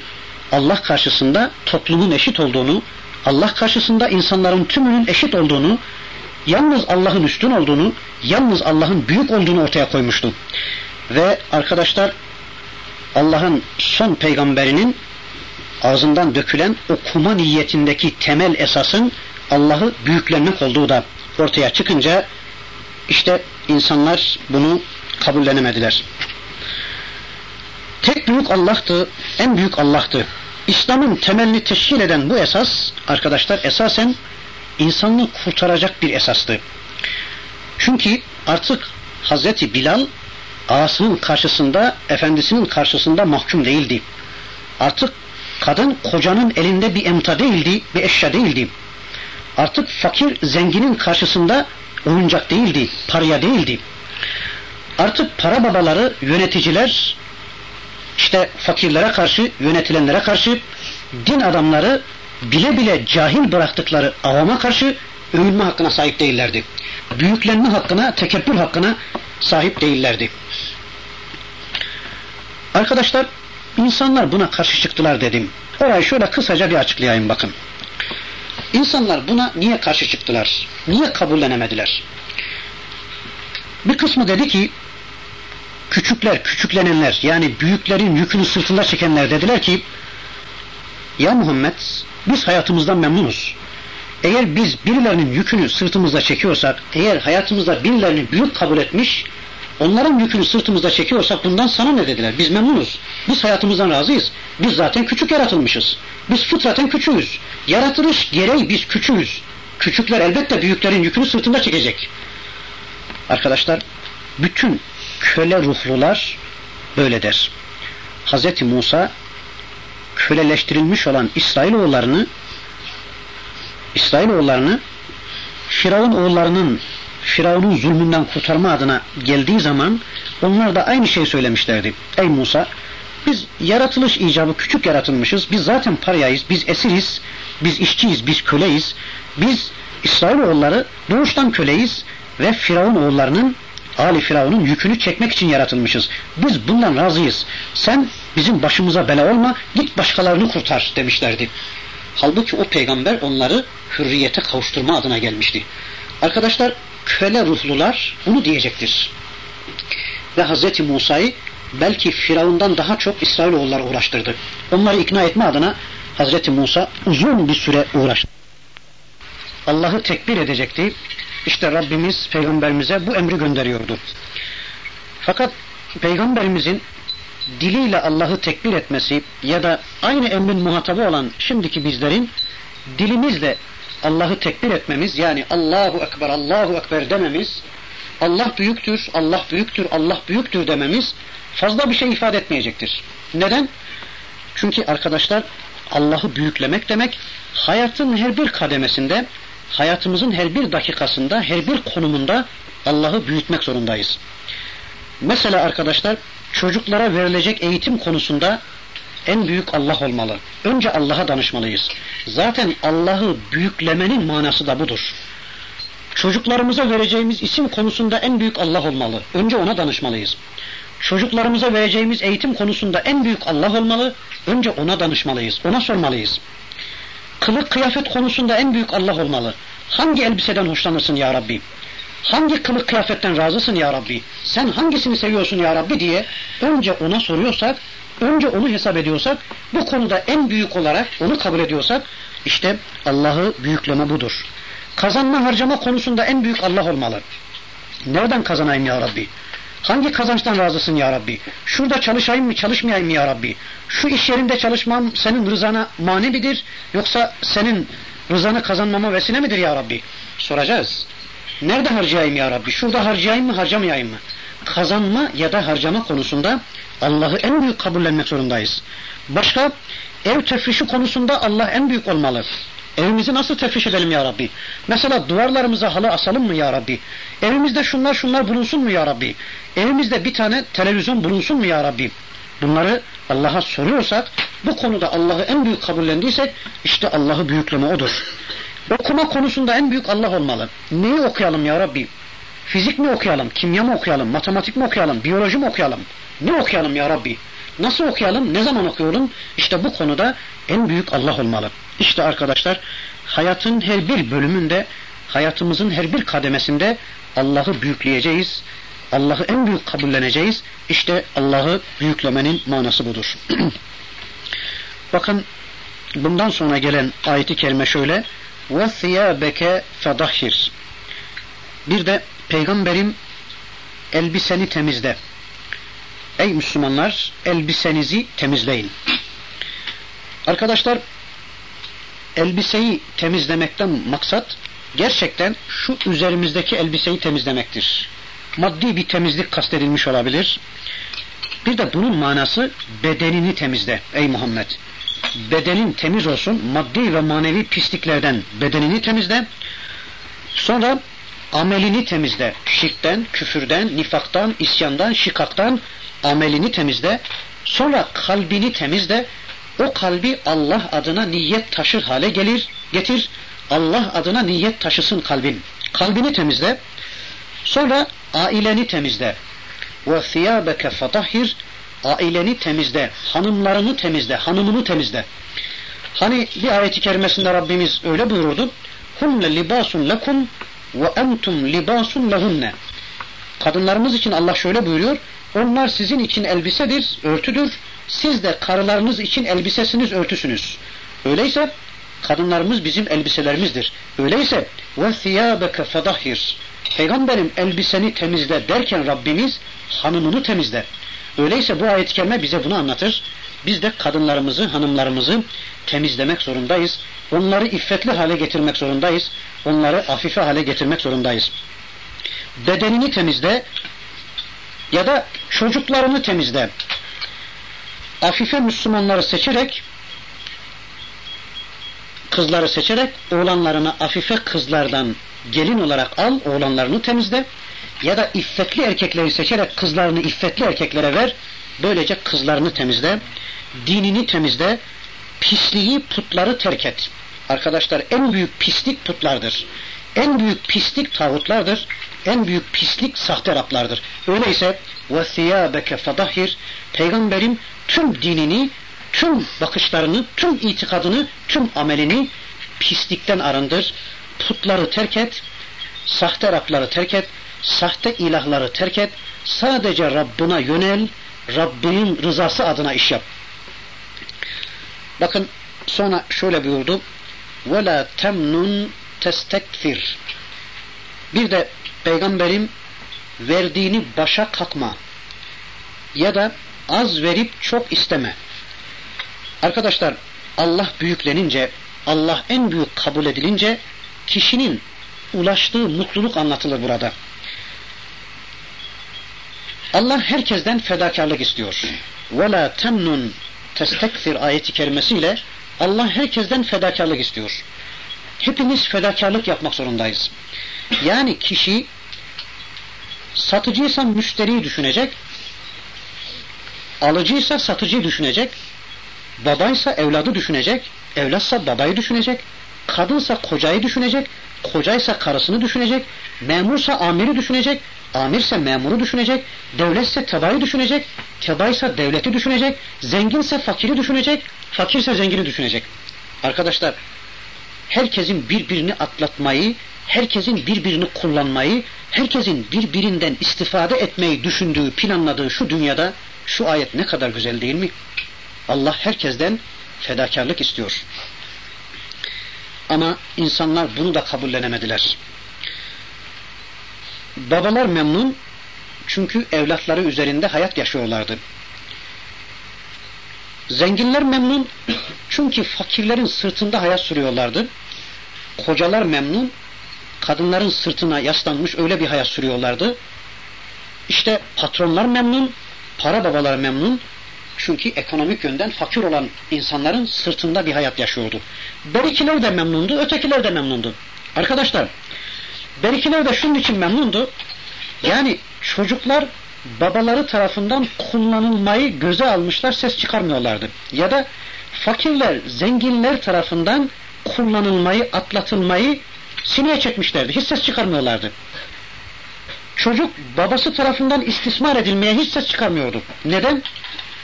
Allah karşısında toplumun eşit olduğunu, Allah karşısında insanların tümünün eşit olduğunu, yalnız Allah'ın üstün olduğunu, yalnız Allah'ın büyük olduğunu ortaya koymuştu. Ve arkadaşlar Allah'ın son peygamberinin ağzından dökülen okuma niyetindeki temel esasın Allah'ı büyüklenmek olduğu da ortaya çıkınca işte insanlar bunu kabullenemediler. Tek büyük Allah'tı, en büyük Allah'tı. İslam'ın temelini teşkil eden bu esas arkadaşlar esasen insanlığı kurtaracak bir esastı. Çünkü artık Hazreti Bilal ağasının karşısında, efendisinin karşısında mahkum değildi. Artık kadın kocanın elinde bir emta değildi, bir eşya değildi. Artık fakir zenginin karşısında oyuncak değildi, paraya değildi. Artık para babaları, yöneticiler işte fakirlere karşı, yönetilenlere karşı din adamları bile bile cahil bıraktıkları avama karşı övülme hakkına sahip değillerdi. Büyüklenme hakkına, tekebbür hakkına sahip değillerdi. Arkadaşlar insanlar buna karşı çıktılar dedim. Orayı şöyle kısaca bir açıklayayım bakın. İnsanlar buna niye karşı çıktılar? Niye kabullenemediler? Bir kısmı dedi ki küçükler, küçüklenenler yani büyüklerin yükünü sırtında çekenler dediler ki ya Muhammed biz hayatımızdan memnunuz. Eğer biz birilerinin yükünü sırtımızda çekiyorsak, eğer hayatımızda birilerini büyük kabul etmiş, onların yükünü sırtımızda çekiyorsak bundan sana ne dediler? Biz memnunuz. Biz hayatımızdan razıyız. Biz zaten küçük yaratılmışız. Biz fıtraten küçüğüz. Yaratılış gereği biz küçüğüz. Küçükler elbette büyüklerin yükünü sırtında çekecek. Arkadaşlar bütün köle ruhlular böyle der. Hz. Musa köleleştirilmiş olan İsrailoğullarını İsrailoğullarını Firavun oğullarının Firavun'un zulmünden kurtarma adına geldiği zaman onlar da aynı şeyi söylemişlerdi. Ey Musa biz yaratılış icabı küçük yaratılmışız. Biz zaten parayayız. Biz esiriz. Biz işçiyiz. Biz köleyiz. Biz İsrailoğulları doğuştan köleyiz ve Firavun oğullarının Ali Firavun'un yükünü çekmek için yaratılmışız. Biz bundan razıyız. Sen bizim başımıza bela olma, git başkalarını kurtar demişlerdi. Halbuki o peygamber onları hürriyete kavuşturma adına gelmişti. Arkadaşlar köle ruhlular bunu diyecektir. Ve Hz. Musa'yı belki Firavundan daha çok İsrailoğulları uğraştırdı. Onları ikna etme adına Hz. Musa uzun bir süre uğraştı. Allah'ı tekbir edecekti. İşte Rabbimiz peygamberimize bu emri gönderiyordu. Fakat peygamberimizin diliyle Allah'ı tekbir etmesi ya da aynı emrin muhatabı olan şimdiki bizlerin dilimizle Allah'ı tekbir etmemiz yani Allahu Ekber, Allahu Ekber dememiz Allah büyüktür, Allah büyüktür, Allah büyüktür dememiz fazla bir şey ifade etmeyecektir. Neden? Çünkü arkadaşlar Allah'ı büyüklemek demek hayatın her bir kademesinde hayatımızın her bir dakikasında, her bir konumunda Allah'ı büyütmek zorundayız. Mesela arkadaşlar çocuklara verilecek eğitim konusunda en büyük Allah olmalı. Önce Allah'a danışmalıyız. Zaten Allah'ı büyüklemenin manası da budur. Çocuklarımıza vereceğimiz isim konusunda en büyük Allah olmalı. Önce ona danışmalıyız. Çocuklarımıza vereceğimiz eğitim konusunda en büyük Allah olmalı. Önce ona danışmalıyız. Ona sormalıyız. Kılık kıyafet konusunda en büyük Allah olmalı. Hangi elbiseden hoşlanırsın ya Rabbi? Hangi kılık kıyafetten razısın ya Rabbi? Sen hangisini seviyorsun ya Rabbi diye önce ona soruyorsak, önce onu hesap ediyorsak, bu konuda en büyük olarak onu kabul ediyorsak, işte Allah'ı büyükleme budur. Kazanma harcama konusunda en büyük Allah olmalı. Nereden kazanayım ya Rabbi? Hangi kazançtan razısın ya Rabbi? Şurada çalışayım mı çalışmayayım mı ya Rabbi? Şu iş yerinde çalışmam senin rızana mani midir? Yoksa senin rızanı kazanmama vesile midir ya Rabbi? Soracağız. Nerede harcayayım ya Rabbi? Şurada harcayayım mı harcamayayım mı? Kazanma ya da harcama konusunda Allah'ı en büyük kabullenmek zorundayız. Başka ev tefrişi konusunda Allah en büyük olmalı. Evimizi nasıl tefriş edelim ya Rabbi? Mesela duvarlarımıza halı asalım mı ya Rabbi? Evimizde şunlar şunlar bulunsun mu ya Rabbi? Evimizde bir tane televizyon bulunsun mu ya Rabbi? Bunları Allah'a soruyorsak, bu konuda Allah'ı en büyük kabullendiysek, işte Allah'ı büyükleme odur. Okuma konusunda en büyük Allah olmalı. Neyi okuyalım ya Rabbi? Fizik mi okuyalım, kimya mı okuyalım, matematik mi okuyalım, biyoloji mi okuyalım? Ne okuyalım ya Rabbi? Nasıl okuyalım? Ne zaman okuyalım? İşte bu konuda en büyük Allah olmalı. İşte arkadaşlar hayatın her bir bölümünde, hayatımızın her bir kademesinde Allah'ı büyükleyeceğiz. Allah'ı en büyük kabulleneceğiz. İşte Allah'ı büyüklemenin manası budur. Bakın bundan sonra gelen ayeti kerime şöyle ve siyabeke fedahhir. Bir de peygamberim elbiseni temizle. Ey Müslümanlar elbisenizi temizleyin. Arkadaşlar elbiseyi temizlemekten maksat gerçekten şu üzerimizdeki elbiseyi temizlemektir. Maddi bir temizlik kastedilmiş olabilir. Bir de bunun manası bedenini temizle ey Muhammed. Bedenin temiz olsun, maddi ve manevi pisliklerden bedenini temizle. Sonra amelini temizle. Şirkten, küfürden, nifaktan, isyandan, şikaktan amelini temizle. Sonra kalbini temizle. O kalbi Allah adına niyet taşır hale gelir, getir. Allah adına niyet taşısın kalbin. Kalbini temizle. Sonra aileni temizle. Ve thiyabeke fatahhir aileni temizle, hanımlarını temizle, hanımını temizle. Hani bir ayeti kerimesinde Rabbimiz öyle buyururdu. Hunne libasun lekum ve entum libasun lehunne. Kadınlarımız için Allah şöyle buyuruyor. Onlar sizin için elbisedir, örtüdür. Siz de karılarınız için elbisesiniz, örtüsünüz. Öyleyse kadınlarımız bizim elbiselerimizdir. Öyleyse ve thiyabeke fedahhir. Peygamberim elbiseni temizle derken Rabbimiz hanımını temizle. Öyleyse bu ayet-i kerime bize bunu anlatır. Biz de kadınlarımızı, hanımlarımızı temizlemek zorundayız. Onları iffetli hale getirmek zorundayız. Onları afife hale getirmek zorundayız. Bedenini temizle ya da çocuklarını temizle. Afife Müslümanları seçerek kızları seçerek oğlanlarını afife kızlardan gelin olarak al, oğlanlarını temizle ya da iffetli erkekleri seçerek kızlarını iffetli erkeklere ver. Böylece kızlarını temizle, dinini temizle, pisliği putları terk et. Arkadaşlar en büyük pislik putlardır. En büyük pislik tağutlardır. En büyük pislik sahte Rablardır. Öyleyse ve thiyâbeke fedahhir Peygamberim tüm dinini, tüm bakışlarını, tüm itikadını, tüm amelini pislikten arındır. Putları terk et, sahte Rabları terk et, sahte ilahları terk et, sadece Rabbına yönel, Rabbinin rızası adına iş yap. Bakın sonra şöyle buyurdu. وَلَا تَمْنُنْ تَسْتَكْفِرْ Bir de peygamberim verdiğini başa kalkma ya da az verip çok isteme. Arkadaşlar Allah büyüklenince, Allah en büyük kabul edilince kişinin ulaştığı mutluluk anlatılır burada. Allah herkesten fedakarlık istiyor. وَلَا تَمْنُنْ testekfir ayeti kerimesiyle Allah herkesten fedakarlık istiyor. Hepimiz fedakarlık yapmak zorundayız. Yani kişi satıcıysa müşteriyi düşünecek, alıcıysa satıcıyı düşünecek, babaysa evladı düşünecek, evlatsa babayı düşünecek, kadınsa kocayı düşünecek, kocaysa karısını düşünecek, memursa amiri düşünecek, amirse memuru düşünecek, devletse tebayı düşünecek, tebaysa devleti düşünecek, zenginse fakiri düşünecek, fakirse zengini düşünecek. Arkadaşlar, herkesin birbirini atlatmayı, herkesin birbirini kullanmayı, herkesin birbirinden istifade etmeyi düşündüğü, planladığı şu dünyada şu ayet ne kadar güzel değil mi? Allah herkesten fedakarlık istiyor. Ama insanlar bunu da kabullenemediler. Babalar memnun çünkü evlatları üzerinde hayat yaşıyorlardı. Zenginler memnun çünkü fakirlerin sırtında hayat sürüyorlardı. Kocalar memnun kadınların sırtına yaslanmış öyle bir hayat sürüyorlardı. İşte patronlar memnun, para babalar memnun. Çünkü ekonomik yönden fakir olan insanların sırtında bir hayat yaşıyordu. Berikiler de memnundu, ötekiler de memnundu. Arkadaşlar, berikiler de şunun için memnundu. Yani çocuklar babaları tarafından kullanılmayı göze almışlar, ses çıkarmıyorlardı. Ya da fakirler, zenginler tarafından kullanılmayı, atlatılmayı sineye çekmişlerdi. Hiç ses çıkarmıyorlardı. Çocuk babası tarafından istismar edilmeye hiç ses çıkarmıyordu. Neden?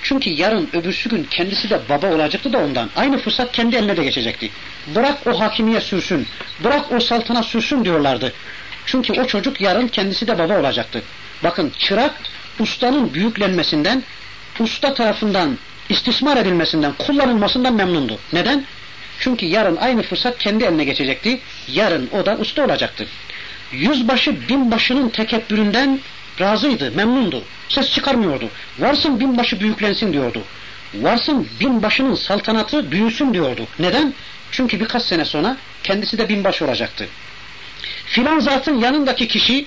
Çünkü yarın öbürsü gün kendisi de baba olacaktı da ondan. Aynı fırsat kendi eline de geçecekti. Bırak o hakimiye sürsün, bırak o saltana sürsün diyorlardı. Çünkü o çocuk yarın kendisi de baba olacaktı. Bakın çırak ustanın büyüklenmesinden, usta tarafından istismar edilmesinden, kullanılmasından memnundu. Neden? Çünkü yarın aynı fırsat kendi eline geçecekti. Yarın o da usta olacaktı. Yüzbaşı binbaşının tekebbüründen razıydı, memnundu. Ses çıkarmıyordu. Varsın binbaşı büyüklensin diyordu. Varsın binbaşının saltanatı büyüsün diyordu. Neden? Çünkü birkaç sene sonra kendisi de binbaşı olacaktı. Filan zatın yanındaki kişi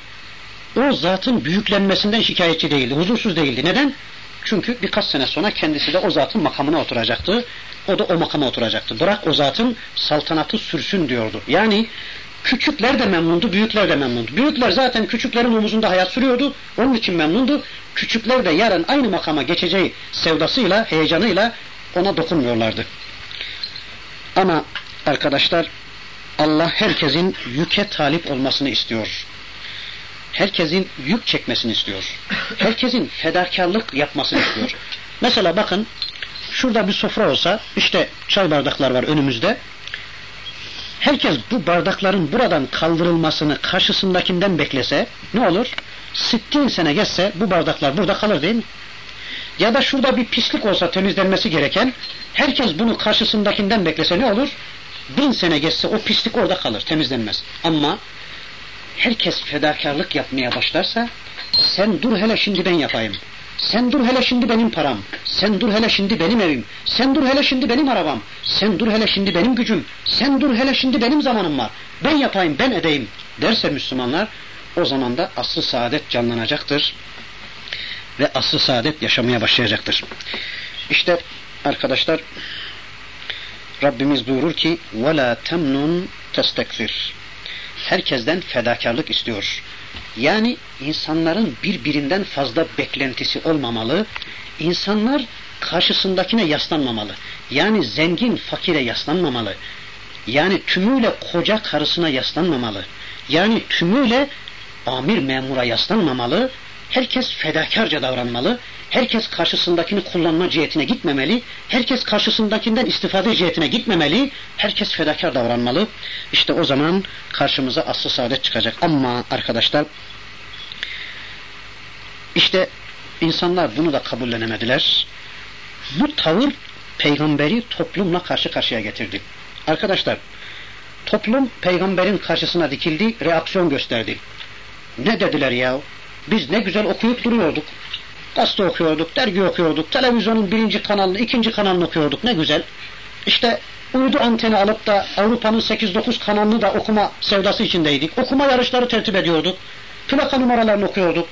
o zatın büyüklenmesinden şikayetçi değildi, huzursuz değildi. Neden? Çünkü birkaç sene sonra kendisi de o zatın makamına oturacaktı. O da o makama oturacaktı. Bırak o zatın saltanatı sürsün diyordu. Yani küçükler de memnundu, büyükler de memnundu. Büyükler zaten küçüklerin omuzunda hayat sürüyordu. Onun için memnundu. Küçükler de yarın aynı makama geçeceği sevdasıyla, heyecanıyla ona dokunmuyorlardı. Ama arkadaşlar Allah herkesin yüke talip olmasını istiyor. Herkesin yük çekmesini istiyor. Herkesin fedakarlık yapmasını istiyor. Mesela bakın şurada bir sofra olsa işte çay bardaklar var önümüzde. Herkes bu bardakların buradan kaldırılmasını karşısındakinden beklese ne olur? Sittin sene geçse bu bardaklar burada kalır değil mi? Ya da şurada bir pislik olsa temizlenmesi gereken herkes bunu karşısındakinden beklese ne olur? Bin sene geçse o pislik orada kalır temizlenmez. Ama herkes fedakarlık yapmaya başlarsa sen dur hele şimdi ben yapayım. Sen dur hele şimdi benim param. Sen dur hele şimdi benim evim. Sen dur hele şimdi benim arabam. Sen dur hele şimdi benim gücüm. Sen dur hele şimdi benim zamanım var. Ben yapayım, ben edeyim derse Müslümanlar o zaman da aslı saadet canlanacaktır. Ve aslı saadet yaşamaya başlayacaktır. İşte arkadaşlar Rabbimiz buyurur ki وَلَا تَمْنُنْ تَسْتَكْفِرْ Herkesten fedakarlık istiyor. Yani insanların birbirinden fazla beklentisi olmamalı. İnsanlar karşısındakine yaslanmamalı. Yani zengin fakire yaslanmamalı. Yani tümüyle koca karısına yaslanmamalı. Yani tümüyle amir memura yaslanmamalı. Herkes fedakarca davranmalı. Herkes karşısındakini kullanma cihetine gitmemeli. Herkes karşısındakinden istifade cihetine gitmemeli. Herkes fedakar davranmalı. İşte o zaman karşımıza aslı saadet çıkacak. Ama arkadaşlar işte insanlar bunu da kabullenemediler. Bu tavır peygamberi toplumla karşı karşıya getirdi. Arkadaşlar toplum peygamberin karşısına dikildi, reaksiyon gösterdi. Ne dediler ya? Biz ne güzel okuyup duruyorduk. Gazete okuyorduk, dergi okuyorduk, televizyonun birinci kanalını, ikinci kanalını okuyorduk. Ne güzel. İşte uydu anteni alıp da Avrupa'nın 8-9 kanalını da okuma sevdası içindeydik. Okuma yarışları tertip ediyorduk. Plaka numaralarını okuyorduk.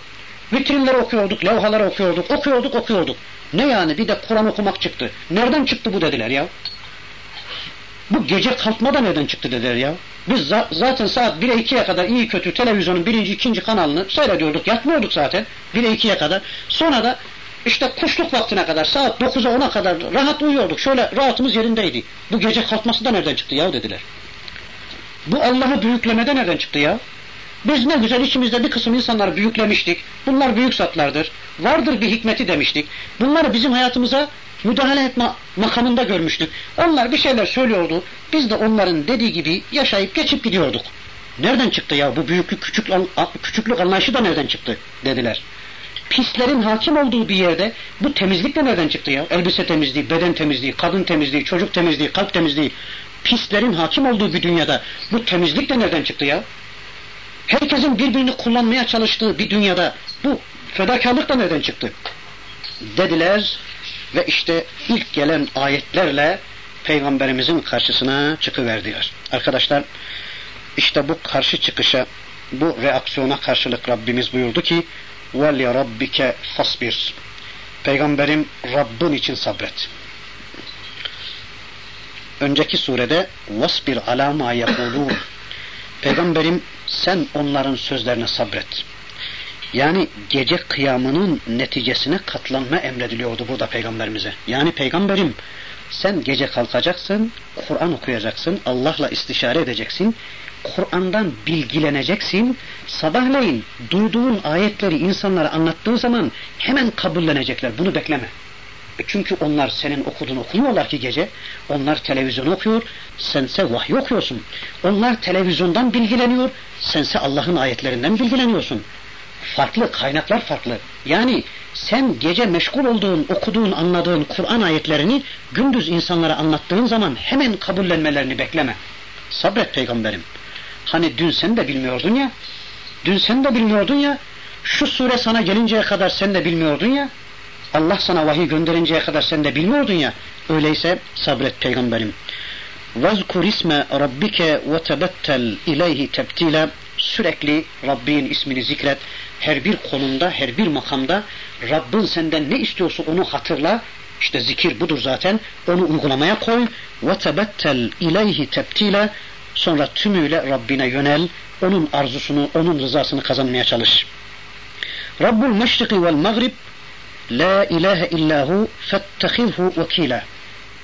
Vitrinleri okuyorduk, levhaları okuyorduk, okuyorduk, okuyorduk. Ne yani bir de Kur'an okumak çıktı. Nereden çıktı bu dediler ya. Bu gece kalkma da nereden çıktı dediler ya. Biz za- zaten saat 1'e 2'ye kadar iyi kötü televizyonun birinci ikinci kanalını seyrediyorduk. Yatmıyorduk zaten 1'e 2'ye kadar. Sonra da işte kuşluk vaktine kadar saat 9'a 10'a kadar rahat uyuyorduk. Şöyle rahatımız yerindeydi. Bu gece kalkması da nereden çıktı ya dediler. Bu Allah'ı büyüklemede nereden çıktı ya? Biz ne güzel içimizde bir kısım insanlar büyüklemiştik. Bunlar büyük zatlardır. Vardır bir hikmeti demiştik. Bunları bizim hayatımıza müdahale etme makamında görmüştük. Onlar bir şeyler söylüyordu. Biz de onların dediği gibi yaşayıp geçip gidiyorduk. Nereden çıktı ya bu büyüklük küçük, küçüklük anlayışı da nereden çıktı dediler. Pislerin hakim olduğu bir yerde bu temizlik de nereden çıktı ya? Elbise temizliği, beden temizliği, kadın temizliği, çocuk temizliği, kalp temizliği. Pislerin hakim olduğu bir dünyada bu temizlik de nereden çıktı ya? Herkesin birbirini kullanmaya çalıştığı bir dünyada bu fedakarlık da nereden çıktı? Dediler ve işte ilk gelen ayetlerle Peygamberimizin karşısına çıkıverdiler. Arkadaşlar işte bu karşı çıkışa, bu reaksiyona karşılık Rabbimiz buyurdu ki وَلْيَ رَبِّكَ فَصْبِرْ Peygamberim Rabbin için sabret. Önceki surede وَاسْبِرْ عَلَى مَا يَقُولُونَ Peygamberim sen onların sözlerine sabret. Yani gece kıyamının neticesine katlanma emrediliyordu burada peygamberimize. Yani peygamberim Sen gece kalkacaksın, Kur'an okuyacaksın, Allah'la istişare edeceksin, Kur'an'dan bilgileneceksin, sabahleyin duyduğun ayetleri insanlara anlattığı zaman hemen kabullenecekler, bunu bekleme. E çünkü onlar senin okuduğunu okumuyorlar ki gece. Onlar televizyon okuyor, sense vahiy okuyorsun. Onlar televizyondan bilgileniyor, sense Allah'ın ayetlerinden bilgileniyorsun Farklı, kaynaklar farklı. Yani sen gece meşgul olduğun, okuduğun, anladığın Kur'an ayetlerini gündüz insanlara anlattığın zaman hemen kabullenmelerini bekleme. Sabret peygamberim. Hani dün sen de bilmiyordun ya, dün sen de bilmiyordun ya, şu sure sana gelinceye kadar sen de bilmiyordun ya, Allah sana vahiy gönderinceye kadar sen de bilmiyordun ya, öyleyse sabret peygamberim. وَذْكُرْ isme rabbike وَتَبَتَّلْ اِلَيْهِ تَبْتِيلًا Sürekli Rabbin ismini zikret. her bir konumda, her bir makamda Rabbin senden ne istiyorsa onu hatırla. İşte zikir budur zaten. Onu uygulamaya koy. Ve tebettel ileyhi. Sonra tümüyle Rabbine yönel. Onun arzusunu, onun rızasını kazanmaya çalış. Rabbul meşriki vel mağrib La ilahe illahu fettehilhu vekila.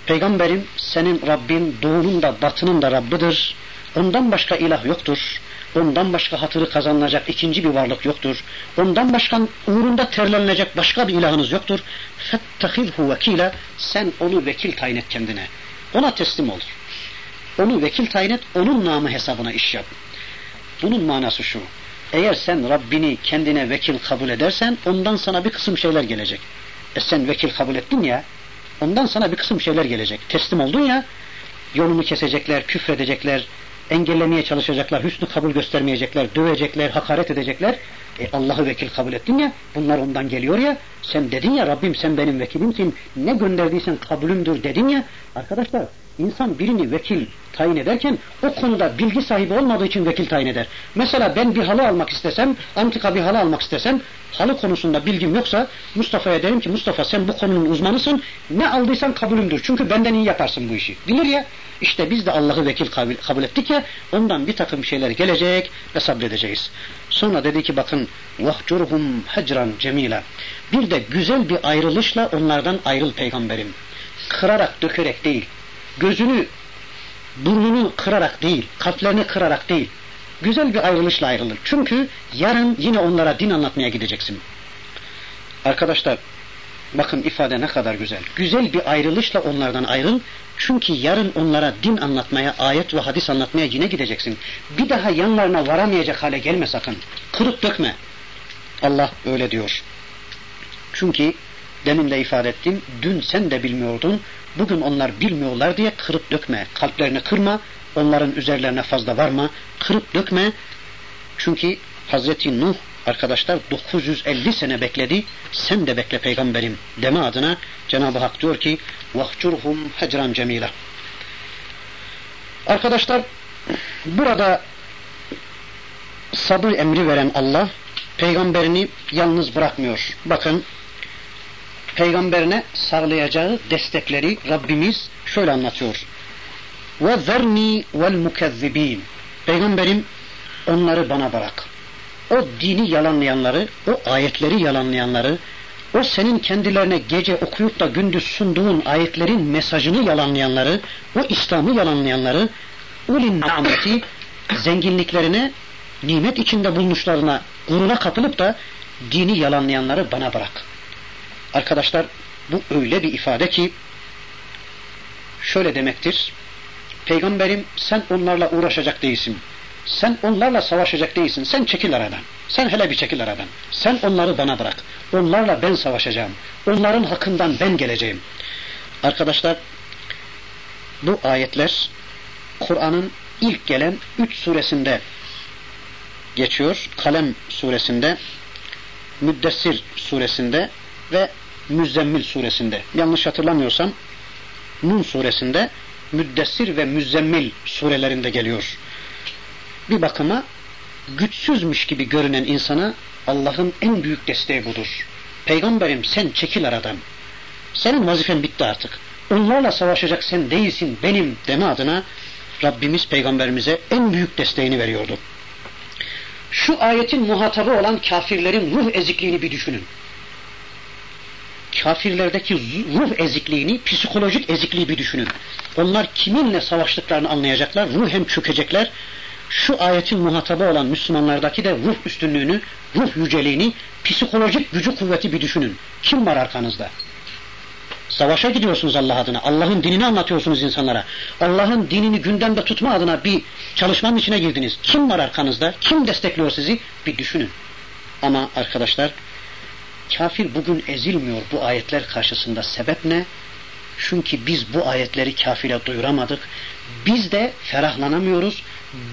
Peygamberim senin Rabbin doğunun da batının da Rabbidir. Ondan başka ilah yoktur. Ondan başka hatırı kazanılacak ikinci bir varlık yoktur. Ondan başka uğrunda terlenecek başka bir ilahınız yoktur. Fettehizhu vekila. Sen onu vekil tayin et kendine. Ona teslim ol. Onu vekil tayin et, onun namı hesabına iş yap. Bunun manası şu. Eğer sen Rabbini kendine vekil kabul edersen ondan sana bir kısım şeyler gelecek. E sen vekil kabul ettin ya ondan sana bir kısım şeyler gelecek. Teslim oldun ya yolunu kesecekler, küfredecekler, engellemeye çalışacaklar, hüsnü kabul göstermeyecekler, dövecekler, hakaret edecekler. E Allah'ı vekil kabul ettin ya, bunlar ondan geliyor ya, sen dedin ya Rabbim sen benim vekilimsin, ne gönderdiysen kabulümdür dedin ya. Arkadaşlar İnsan birini vekil tayin ederken o konuda bilgi sahibi olmadığı için vekil tayin eder. Mesela ben bir halı almak istesem, antika bir halı almak istesem, halı konusunda bilgim yoksa Mustafa'ya derim ki Mustafa sen bu konunun uzmanısın, ne aldıysan kabulümdür. Çünkü benden iyi yaparsın bu işi. Bilir ya, işte biz de Allah'ı vekil kabul ettik ya, ondan bir takım şeyler gelecek ve sabredeceğiz. Sonra dedi ki bakın, vahcurhum hecran cemila. Bir de güzel bir ayrılışla onlardan ayrıl peygamberim. Kırarak, dökerek değil gözünü, burnunu kırarak değil, kalplerini kırarak değil, güzel bir ayrılışla ayrılır. Çünkü yarın yine onlara din anlatmaya gideceksin. Arkadaşlar, bakın ifade ne kadar güzel. Güzel bir ayrılışla onlardan ayrıl. Çünkü yarın onlara din anlatmaya, ayet ve hadis anlatmaya yine gideceksin. Bir daha yanlarına varamayacak hale gelme sakın. Kırıp dökme. Allah öyle diyor. Çünkü demin de ifade ettim, dün sen de bilmiyordun, Bugün onlar bilmiyorlar diye kırıp dökme. Kalplerini kırma. Onların üzerlerine fazla varma. Kırıp dökme. Çünkü Hazreti Nuh arkadaşlar 950 sene bekledi. Sen de bekle peygamberim deme adına Cenab-ı Hak diyor ki vahcurhum hecran cemila. Arkadaşlar burada sabır emri veren Allah peygamberini yalnız bırakmıyor. Bakın peygamberine sağlayacağı destekleri Rabbimiz şöyle anlatıyor. Ve zerni vel mukezzibin. Peygamberim onları bana bırak. O dini yalanlayanları, o ayetleri yalanlayanları, o senin kendilerine gece okuyup da gündüz sunduğun ayetlerin mesajını yalanlayanları, o İslam'ı yalanlayanları, ulin nameti zenginliklerine, nimet içinde bulmuşlarına gurura kapılıp da dini yalanlayanları bana bırak. Arkadaşlar bu öyle bir ifade ki şöyle demektir. Peygamberim sen onlarla uğraşacak değilsin. Sen onlarla savaşacak değilsin. Sen çekil aradan. Sen hele bir çekil aradan. Sen onları bana bırak. Onlarla ben savaşacağım. Onların hakkından ben geleceğim. Arkadaşlar bu ayetler Kur'an'ın ilk gelen üç suresinde geçiyor. Kalem suresinde, Müddessir suresinde ve Müzzemmil suresinde. Yanlış hatırlamıyorsam Nun suresinde Müddessir ve Müzzemmil surelerinde geliyor. Bir bakıma güçsüzmüş gibi görünen insana Allah'ın en büyük desteği budur. Peygamberim sen çekil aradan. Senin vazifen bitti artık. Onlarla savaşacak sen değilsin benim deme adına Rabbimiz peygamberimize en büyük desteğini veriyordu. Şu ayetin muhatabı olan kafirlerin ruh ezikliğini bir düşünün kafirlerdeki ruh ezikliğini, psikolojik ezikliği bir düşünün. Onlar kiminle savaştıklarını anlayacaklar, ruhen çökecekler. Şu ayetin muhatabı olan Müslümanlardaki de ruh üstünlüğünü, ruh yüceliğini, psikolojik gücü kuvveti bir düşünün. Kim var arkanızda? Savaşa gidiyorsunuz Allah adına. Allah'ın dinini anlatıyorsunuz insanlara. Allah'ın dinini gündemde tutma adına bir çalışmanın içine girdiniz. Kim var arkanızda? Kim destekliyor sizi? Bir düşünün. Ama arkadaşlar kafir bugün ezilmiyor bu ayetler karşısında. Sebep ne? Çünkü biz bu ayetleri kafire duyuramadık. Biz de ferahlanamıyoruz.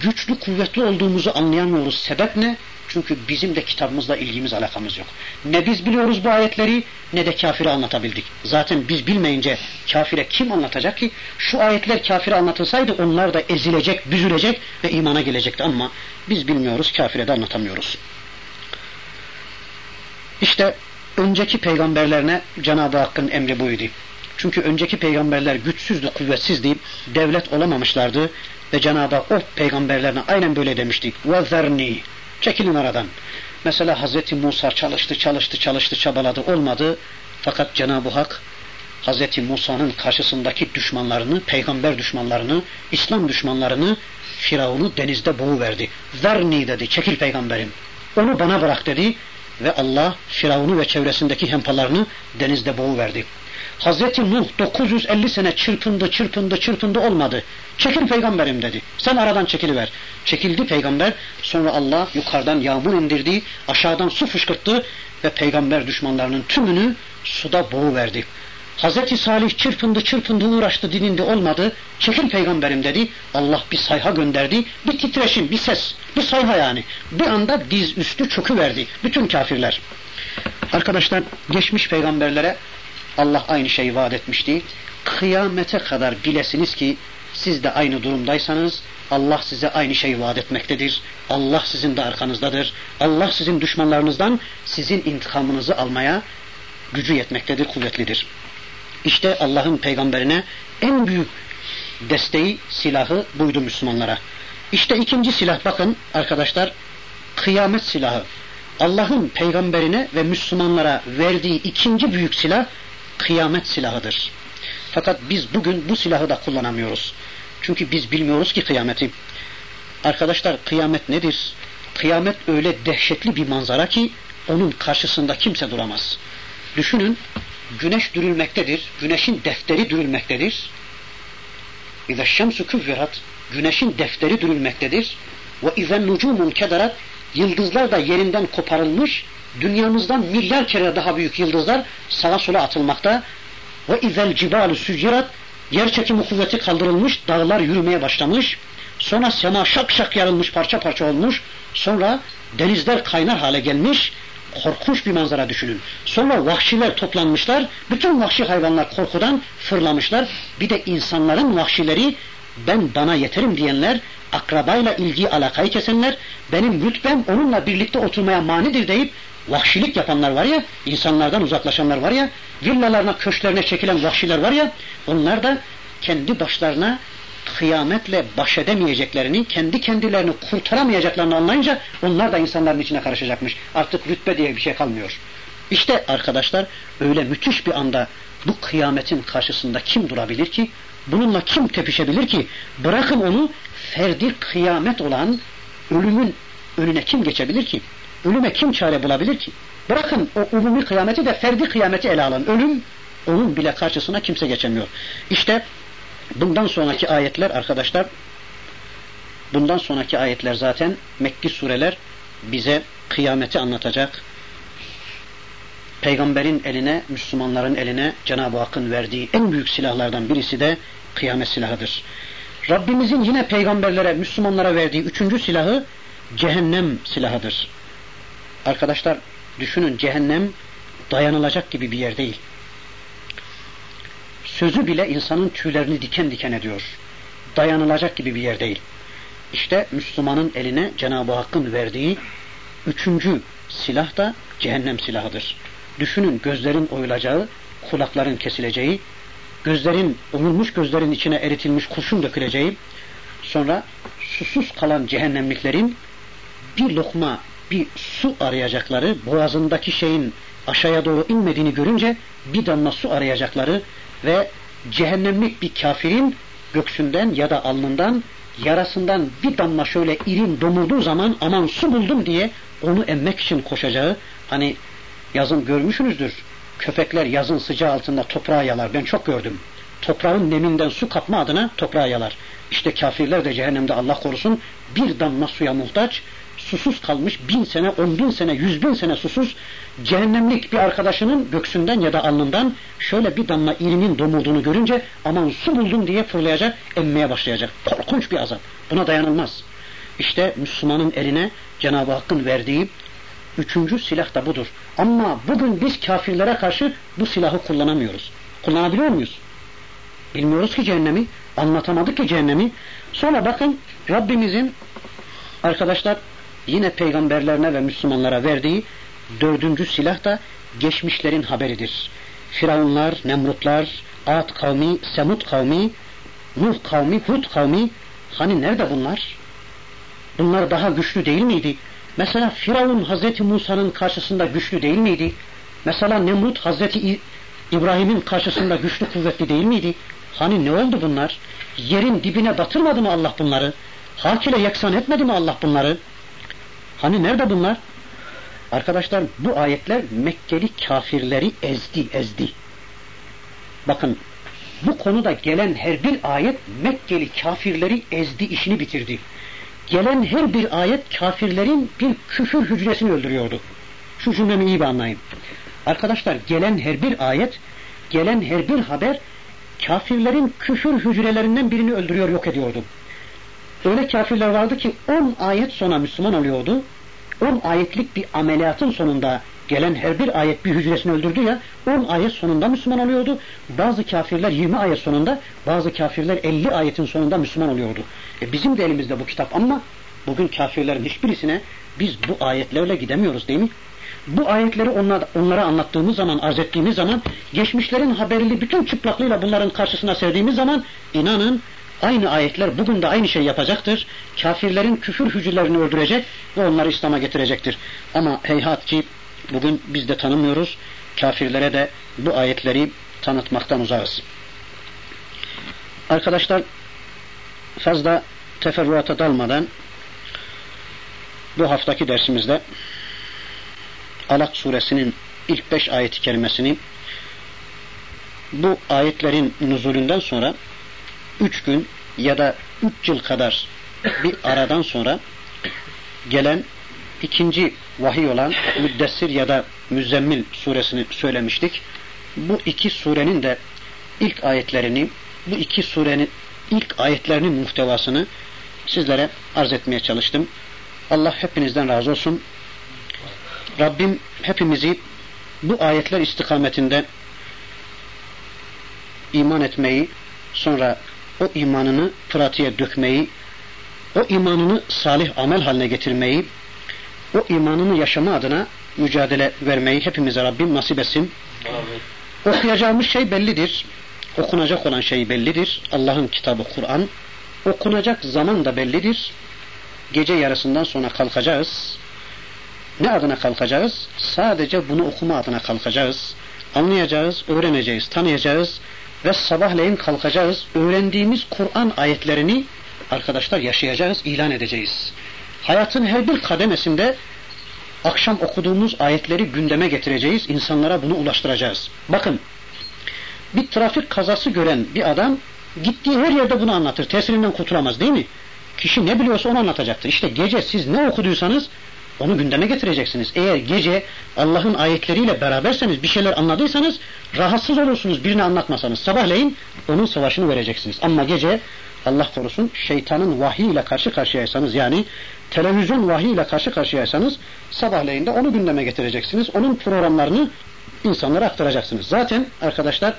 Güçlü kuvvetli olduğumuzu anlayamıyoruz. Sebep ne? Çünkü bizim de kitabımızla ilgimiz alakamız yok. Ne biz biliyoruz bu ayetleri ne de kafire anlatabildik. Zaten biz bilmeyince kafire kim anlatacak ki? Şu ayetler kafire anlatılsaydı onlar da ezilecek, büzülecek ve imana gelecekti ama biz bilmiyoruz, kafire de anlatamıyoruz. İşte önceki peygamberlerine Cenab-ı Hakk'ın emri buydu. Çünkü önceki peygamberler güçsüzdü, kuvvetsizdi, devlet olamamışlardı ve Cenab-ı Hak o peygamberlerine aynen böyle demişti. Vazarni. Çekilin aradan. Mesela Hz. Musa çalıştı, çalıştı, çalıştı, çabaladı. Olmadı. Fakat Cenab-ı Hak Hz. Musa'nın karşısındaki düşmanlarını, peygamber düşmanlarını, İslam düşmanlarını Firavun'u denizde boğuverdi. Zarni dedi, çekil peygamberim. Onu bana bırak dedi ve Allah Firavun'u ve çevresindeki hempalarını denizde boğuverdi. Hazreti Nuh 950 sene çırpındı, çırpındı, çırpındı olmadı. Çekil peygamberim dedi. Sen aradan çekiliver. Çekildi peygamber. Sonra Allah yukarıdan yağmur indirdi, aşağıdan su fışkırttı ve peygamber düşmanlarının tümünü suda boğuverdi. Hazreti Salih çırpındı çırpındı uğraştı dilinde olmadı. Çekil peygamberim dedi. Allah bir sayha gönderdi. Bir titreşim, bir ses, bir sayha yani. Bir anda diz üstü çöküverdi. Bütün kafirler. Arkadaşlar geçmiş peygamberlere Allah aynı şeyi vaat etmişti. Kıyamete kadar bilesiniz ki siz de aynı durumdaysanız Allah size aynı şeyi vaat etmektedir. Allah sizin de arkanızdadır. Allah sizin düşmanlarınızdan sizin intikamınızı almaya gücü yetmektedir, kuvvetlidir. İşte Allah'ın peygamberine en büyük desteği, silahı buydu Müslümanlara. İşte ikinci silah bakın arkadaşlar kıyamet silahı. Allah'ın peygamberine ve Müslümanlara verdiği ikinci büyük silah kıyamet silahıdır. Fakat biz bugün bu silahı da kullanamıyoruz. Çünkü biz bilmiyoruz ki kıyameti. Arkadaşlar kıyamet nedir? Kıyamet öyle dehşetli bir manzara ki onun karşısında kimse duramaz. Düşünün güneş dürülmektedir. Güneşin defteri dürülmektedir. İza şemsu küvverat güneşin defteri dürülmektedir. Ve izen nucumun kedarat yıldızlar da yerinden koparılmış dünyamızdan milyar kere daha büyük yıldızlar sağa sola atılmakta. Ve izel cibalu sücirat yer çekimi kuvveti kaldırılmış, dağlar yürümeye başlamış. Sonra sema şak şak yarılmış, parça parça olmuş. Sonra denizler kaynar hale gelmiş. Korkunç bir manzara düşünün. Sonra vahşiler toplanmışlar. Bütün vahşi hayvanlar korkudan fırlamışlar. Bir de insanların vahşileri ben bana yeterim diyenler akrabayla ilgi alakayı kesenler, benim rütbem onunla birlikte oturmaya manidir deyip vahşilik yapanlar var ya, insanlardan uzaklaşanlar var ya, villalarına, köşklerine çekilen vahşiler var ya, onlar da kendi başlarına kıyametle baş edemeyeceklerini, kendi kendilerini kurtaramayacaklarını anlayınca onlar da insanların içine karışacakmış. Artık rütbe diye bir şey kalmıyor. İşte arkadaşlar öyle müthiş bir anda bu kıyametin karşısında kim durabilir ki? Bununla kim tepişebilir ki? Bırakın onu ferdi kıyamet olan ölümün önüne kim geçebilir ki? Ölüme kim çare bulabilir ki? Bırakın o umumi kıyameti de ferdi kıyameti ele alın. Ölüm onun bile karşısına kimse geçemiyor. İşte bundan sonraki ayetler arkadaşlar bundan sonraki ayetler zaten Mekki sureler bize kıyameti anlatacak. Peygamberin eline, Müslümanların eline Cenab-ı Hakk'ın verdiği en büyük silahlardan birisi de kıyamet silahıdır. Rabbimizin yine peygamberlere, Müslümanlara verdiği üçüncü silahı cehennem silahıdır. Arkadaşlar düşünün cehennem dayanılacak gibi bir yer değil. Sözü bile insanın tüylerini diken diken ediyor. Dayanılacak gibi bir yer değil. İşte Müslümanın eline Cenab-ı Hakk'ın verdiği üçüncü silah da cehennem silahıdır. Düşünün gözlerin oyulacağı, kulakların kesileceği, gözlerin, umulmuş gözlerin içine eritilmiş kurşun döküleceği, sonra susuz kalan cehennemliklerin bir lokma bir su arayacakları, boğazındaki şeyin aşağıya doğru inmediğini görünce bir damla su arayacakları ve cehennemlik bir kafirin göksünden ya da alnından yarasından bir damla şöyle irin domurduğu zaman aman su buldum diye onu emmek için koşacağı hani yazın görmüşsünüzdür. Köpekler yazın sıcağı altında toprağı yalar. Ben çok gördüm. Toprağın neminden su kapma adına toprağı yalar. İşte kafirler de cehennemde Allah korusun bir damla suya muhtaç susuz kalmış bin sene, on bin sene, yüz bin sene susuz cehennemlik bir arkadaşının göksünden ya da alnından şöyle bir damla irinin domulduğunu görünce aman su buldum diye fırlayacak, emmeye başlayacak. Korkunç bir azap. Buna dayanılmaz. İşte Müslümanın eline Cenab-ı Hakk'ın verdiği üçüncü silah da budur. Ama bugün biz kafirlere karşı bu silahı kullanamıyoruz. Kullanabiliyor muyuz? Bilmiyoruz ki cehennemi. Anlatamadık ki cehennemi. Sonra bakın Rabbimizin arkadaşlar yine peygamberlerine ve Müslümanlara verdiği dördüncü silah da geçmişlerin haberidir. Firavunlar, Nemrutlar, Ad kavmi, Semud kavmi, Nuh kavmi, Hud kavmi hani nerede bunlar? Bunlar daha güçlü değil miydi? Mesela Firavun Hazreti Musa'nın karşısında güçlü değil miydi? Mesela Nemrut Hazreti İbrahim'in karşısında güçlü kuvvetli değil miydi? Hani ne oldu bunlar? Yerin dibine batırmadı mı Allah bunları? Hak ile yeksan etmedi mi Allah bunları? Hani nerede bunlar? Arkadaşlar bu ayetler Mekkeli kafirleri ezdi ezdi. Bakın bu konuda gelen her bir ayet Mekkeli kafirleri ezdi işini bitirdi. Gelen her bir ayet kafirlerin bir küfür hücresini öldürüyordu. Şu cümlemi iyi bir anlayın. Arkadaşlar gelen her bir ayet, gelen her bir haber kafirlerin küfür hücrelerinden birini öldürüyor, yok ediyordu. Öyle kafirler vardı ki 10 ayet sonra Müslüman oluyordu. 10 ayetlik bir ameliyatın sonunda gelen her bir ayet bir hücresini öldürdü ya 10 ayet sonunda Müslüman oluyordu. Bazı kafirler 20 ayet sonunda bazı kafirler 50 ayetin sonunda Müslüman oluyordu. E bizim de elimizde bu kitap ama bugün kafirlerin hiçbirisine biz bu ayetlerle gidemiyoruz değil mi? Bu ayetleri onlara, onlara anlattığımız zaman, arz ettiğimiz zaman, geçmişlerin haberli bütün çıplaklığıyla bunların karşısına serdiğimiz zaman inanın Aynı ayetler bugün de aynı şey yapacaktır. Kafirlerin küfür hücrelerini öldürecek ve onları İslam'a getirecektir. Ama heyhat ki bugün biz de tanımıyoruz. Kafirlere de bu ayetleri tanıtmaktan uzağız. Arkadaşlar fazla teferruata dalmadan bu haftaki dersimizde Alak suresinin ilk beş ayeti kerimesini bu ayetlerin nuzulünden sonra üç gün ya da üç yıl kadar bir aradan sonra gelen ikinci vahiy olan Müddessir ya da Müzzemmil suresini söylemiştik. Bu iki surenin de ilk ayetlerini, bu iki surenin ilk ayetlerinin muhtevasını sizlere arz etmeye çalıştım. Allah hepinizden razı olsun. Rabbim hepimizi bu ayetler istikametinde iman etmeyi, sonra o imanını pratiğe dökmeyi, o imanını salih amel haline getirmeyi, o imanını yaşama adına mücadele vermeyi hepimize Rabbim nasip etsin. Amin. Okuyacağımız şey bellidir. Okunacak olan şey bellidir. Allah'ın kitabı Kur'an. Okunacak zaman da bellidir. Gece yarısından sonra kalkacağız. Ne adına kalkacağız? Sadece bunu okuma adına kalkacağız. Anlayacağız, öğreneceğiz, tanıyacağız ve sabahleyin kalkacağız. Öğrendiğimiz Kur'an ayetlerini arkadaşlar yaşayacağız, ilan edeceğiz. Hayatın her bir kademesinde akşam okuduğumuz ayetleri gündeme getireceğiz. insanlara bunu ulaştıracağız. Bakın bir trafik kazası gören bir adam gittiği her yerde bunu anlatır. Tesirinden kurtulamaz değil mi? Kişi ne biliyorsa onu anlatacaktır. İşte gece siz ne okuduysanız onu gündeme getireceksiniz. Eğer gece Allah'ın ayetleriyle beraberseniz bir şeyler anladıysanız rahatsız olursunuz birini anlatmasanız. Sabahleyin onun savaşını vereceksiniz. Ama gece Allah korusun şeytanın vahiy karşı karşıyaysanız yani televizyon vahiy karşı karşıyaysanız sabahleyin de onu gündeme getireceksiniz. Onun programlarını insanlara aktaracaksınız. Zaten arkadaşlar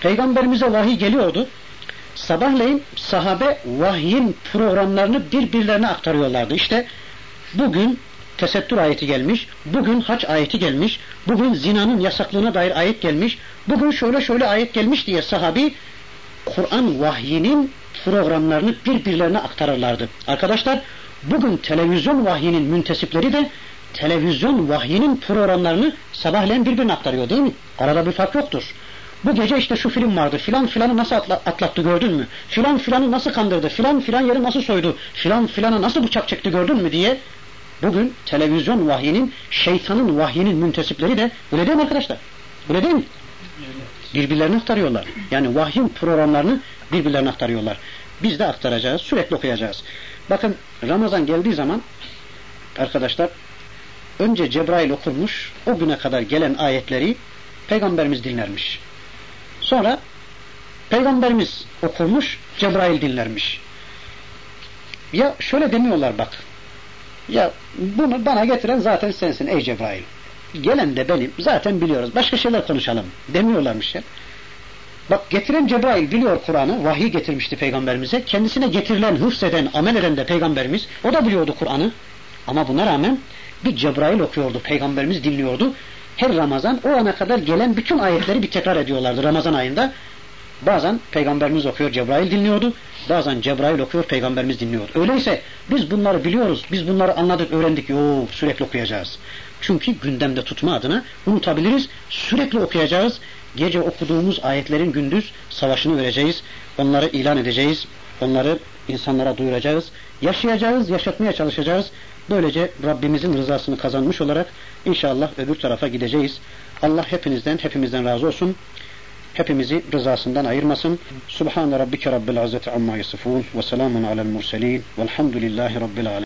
peygamberimize vahiy geliyordu. Sabahleyin sahabe vahyin programlarını birbirlerine aktarıyorlardı. İşte Bugün tesettür ayeti gelmiş, bugün haç ayeti gelmiş, bugün zinanın yasaklığına dair ayet gelmiş, bugün şöyle şöyle ayet gelmiş diye sahabi Kur'an vahyinin programlarını birbirlerine aktarırlardı. Arkadaşlar bugün televizyon vahyinin müntesipleri de televizyon vahyinin programlarını sabahleyin birbirine aktarıyor değil mi? Arada bir fark yoktur. Bu gece işte şu film vardı. Filan filanı nasıl atlattı gördün mü? Filan filanı nasıl kandırdı? Filan filan yeri nasıl soydu? Filan filana nasıl bıçak çekti gördün mü diye bugün televizyon vahyinin, şeytanın vahyinin müntesipleri de öyle değil mi arkadaşlar? Öyle değil mi? Birbirlerine aktarıyorlar. Yani vahyin programlarını birbirlerine aktarıyorlar. Biz de aktaracağız, sürekli okuyacağız. Bakın Ramazan geldiği zaman arkadaşlar önce Cebrail okurmuş, o güne kadar gelen ayetleri Peygamberimiz dinlermiş. Sonra Peygamberimiz okurmuş, Cebrail dinlermiş. Ya şöyle demiyorlar bak. Ya bunu bana getiren zaten sensin ey Cebrail. Gelen de benim. Zaten biliyoruz. Başka şeyler konuşalım. Demiyorlarmış ya. Bak getiren Cebrail biliyor Kur'an'ı. Vahiy getirmişti peygamberimize. Kendisine getirilen, hıfzeden, amel eden de peygamberimiz. O da biliyordu Kur'an'ı. Ama buna rağmen bir Cebrail okuyordu. Peygamberimiz dinliyordu. Her Ramazan o ana kadar gelen bütün ayetleri bir tekrar ediyorlardı Ramazan ayında. Bazen peygamberimiz okuyor, Cebrail dinliyordu. Bazen Cebrail okuyor, peygamberimiz dinliyordu. Öyleyse biz bunları biliyoruz, biz bunları anladık, öğrendik. Yok, sürekli okuyacağız. Çünkü gündemde tutma adına unutabiliriz, sürekli okuyacağız. Gece okuduğumuz ayetlerin gündüz savaşını vereceğiz. Onları ilan edeceğiz. Onları insanlara duyuracağız. Yaşayacağız, yaşatmaya çalışacağız. Böylece Rabbimizin rızasını kazanmış olarak inşallah öbür tarafa gideceğiz. Allah hepinizden, hepimizden razı olsun. Hepimizi rızasından ayırmasın. Subhan rabbike rabbil izzeti amma yasifun ve selamun alel murselin velhamdülillahi rabbil alemin.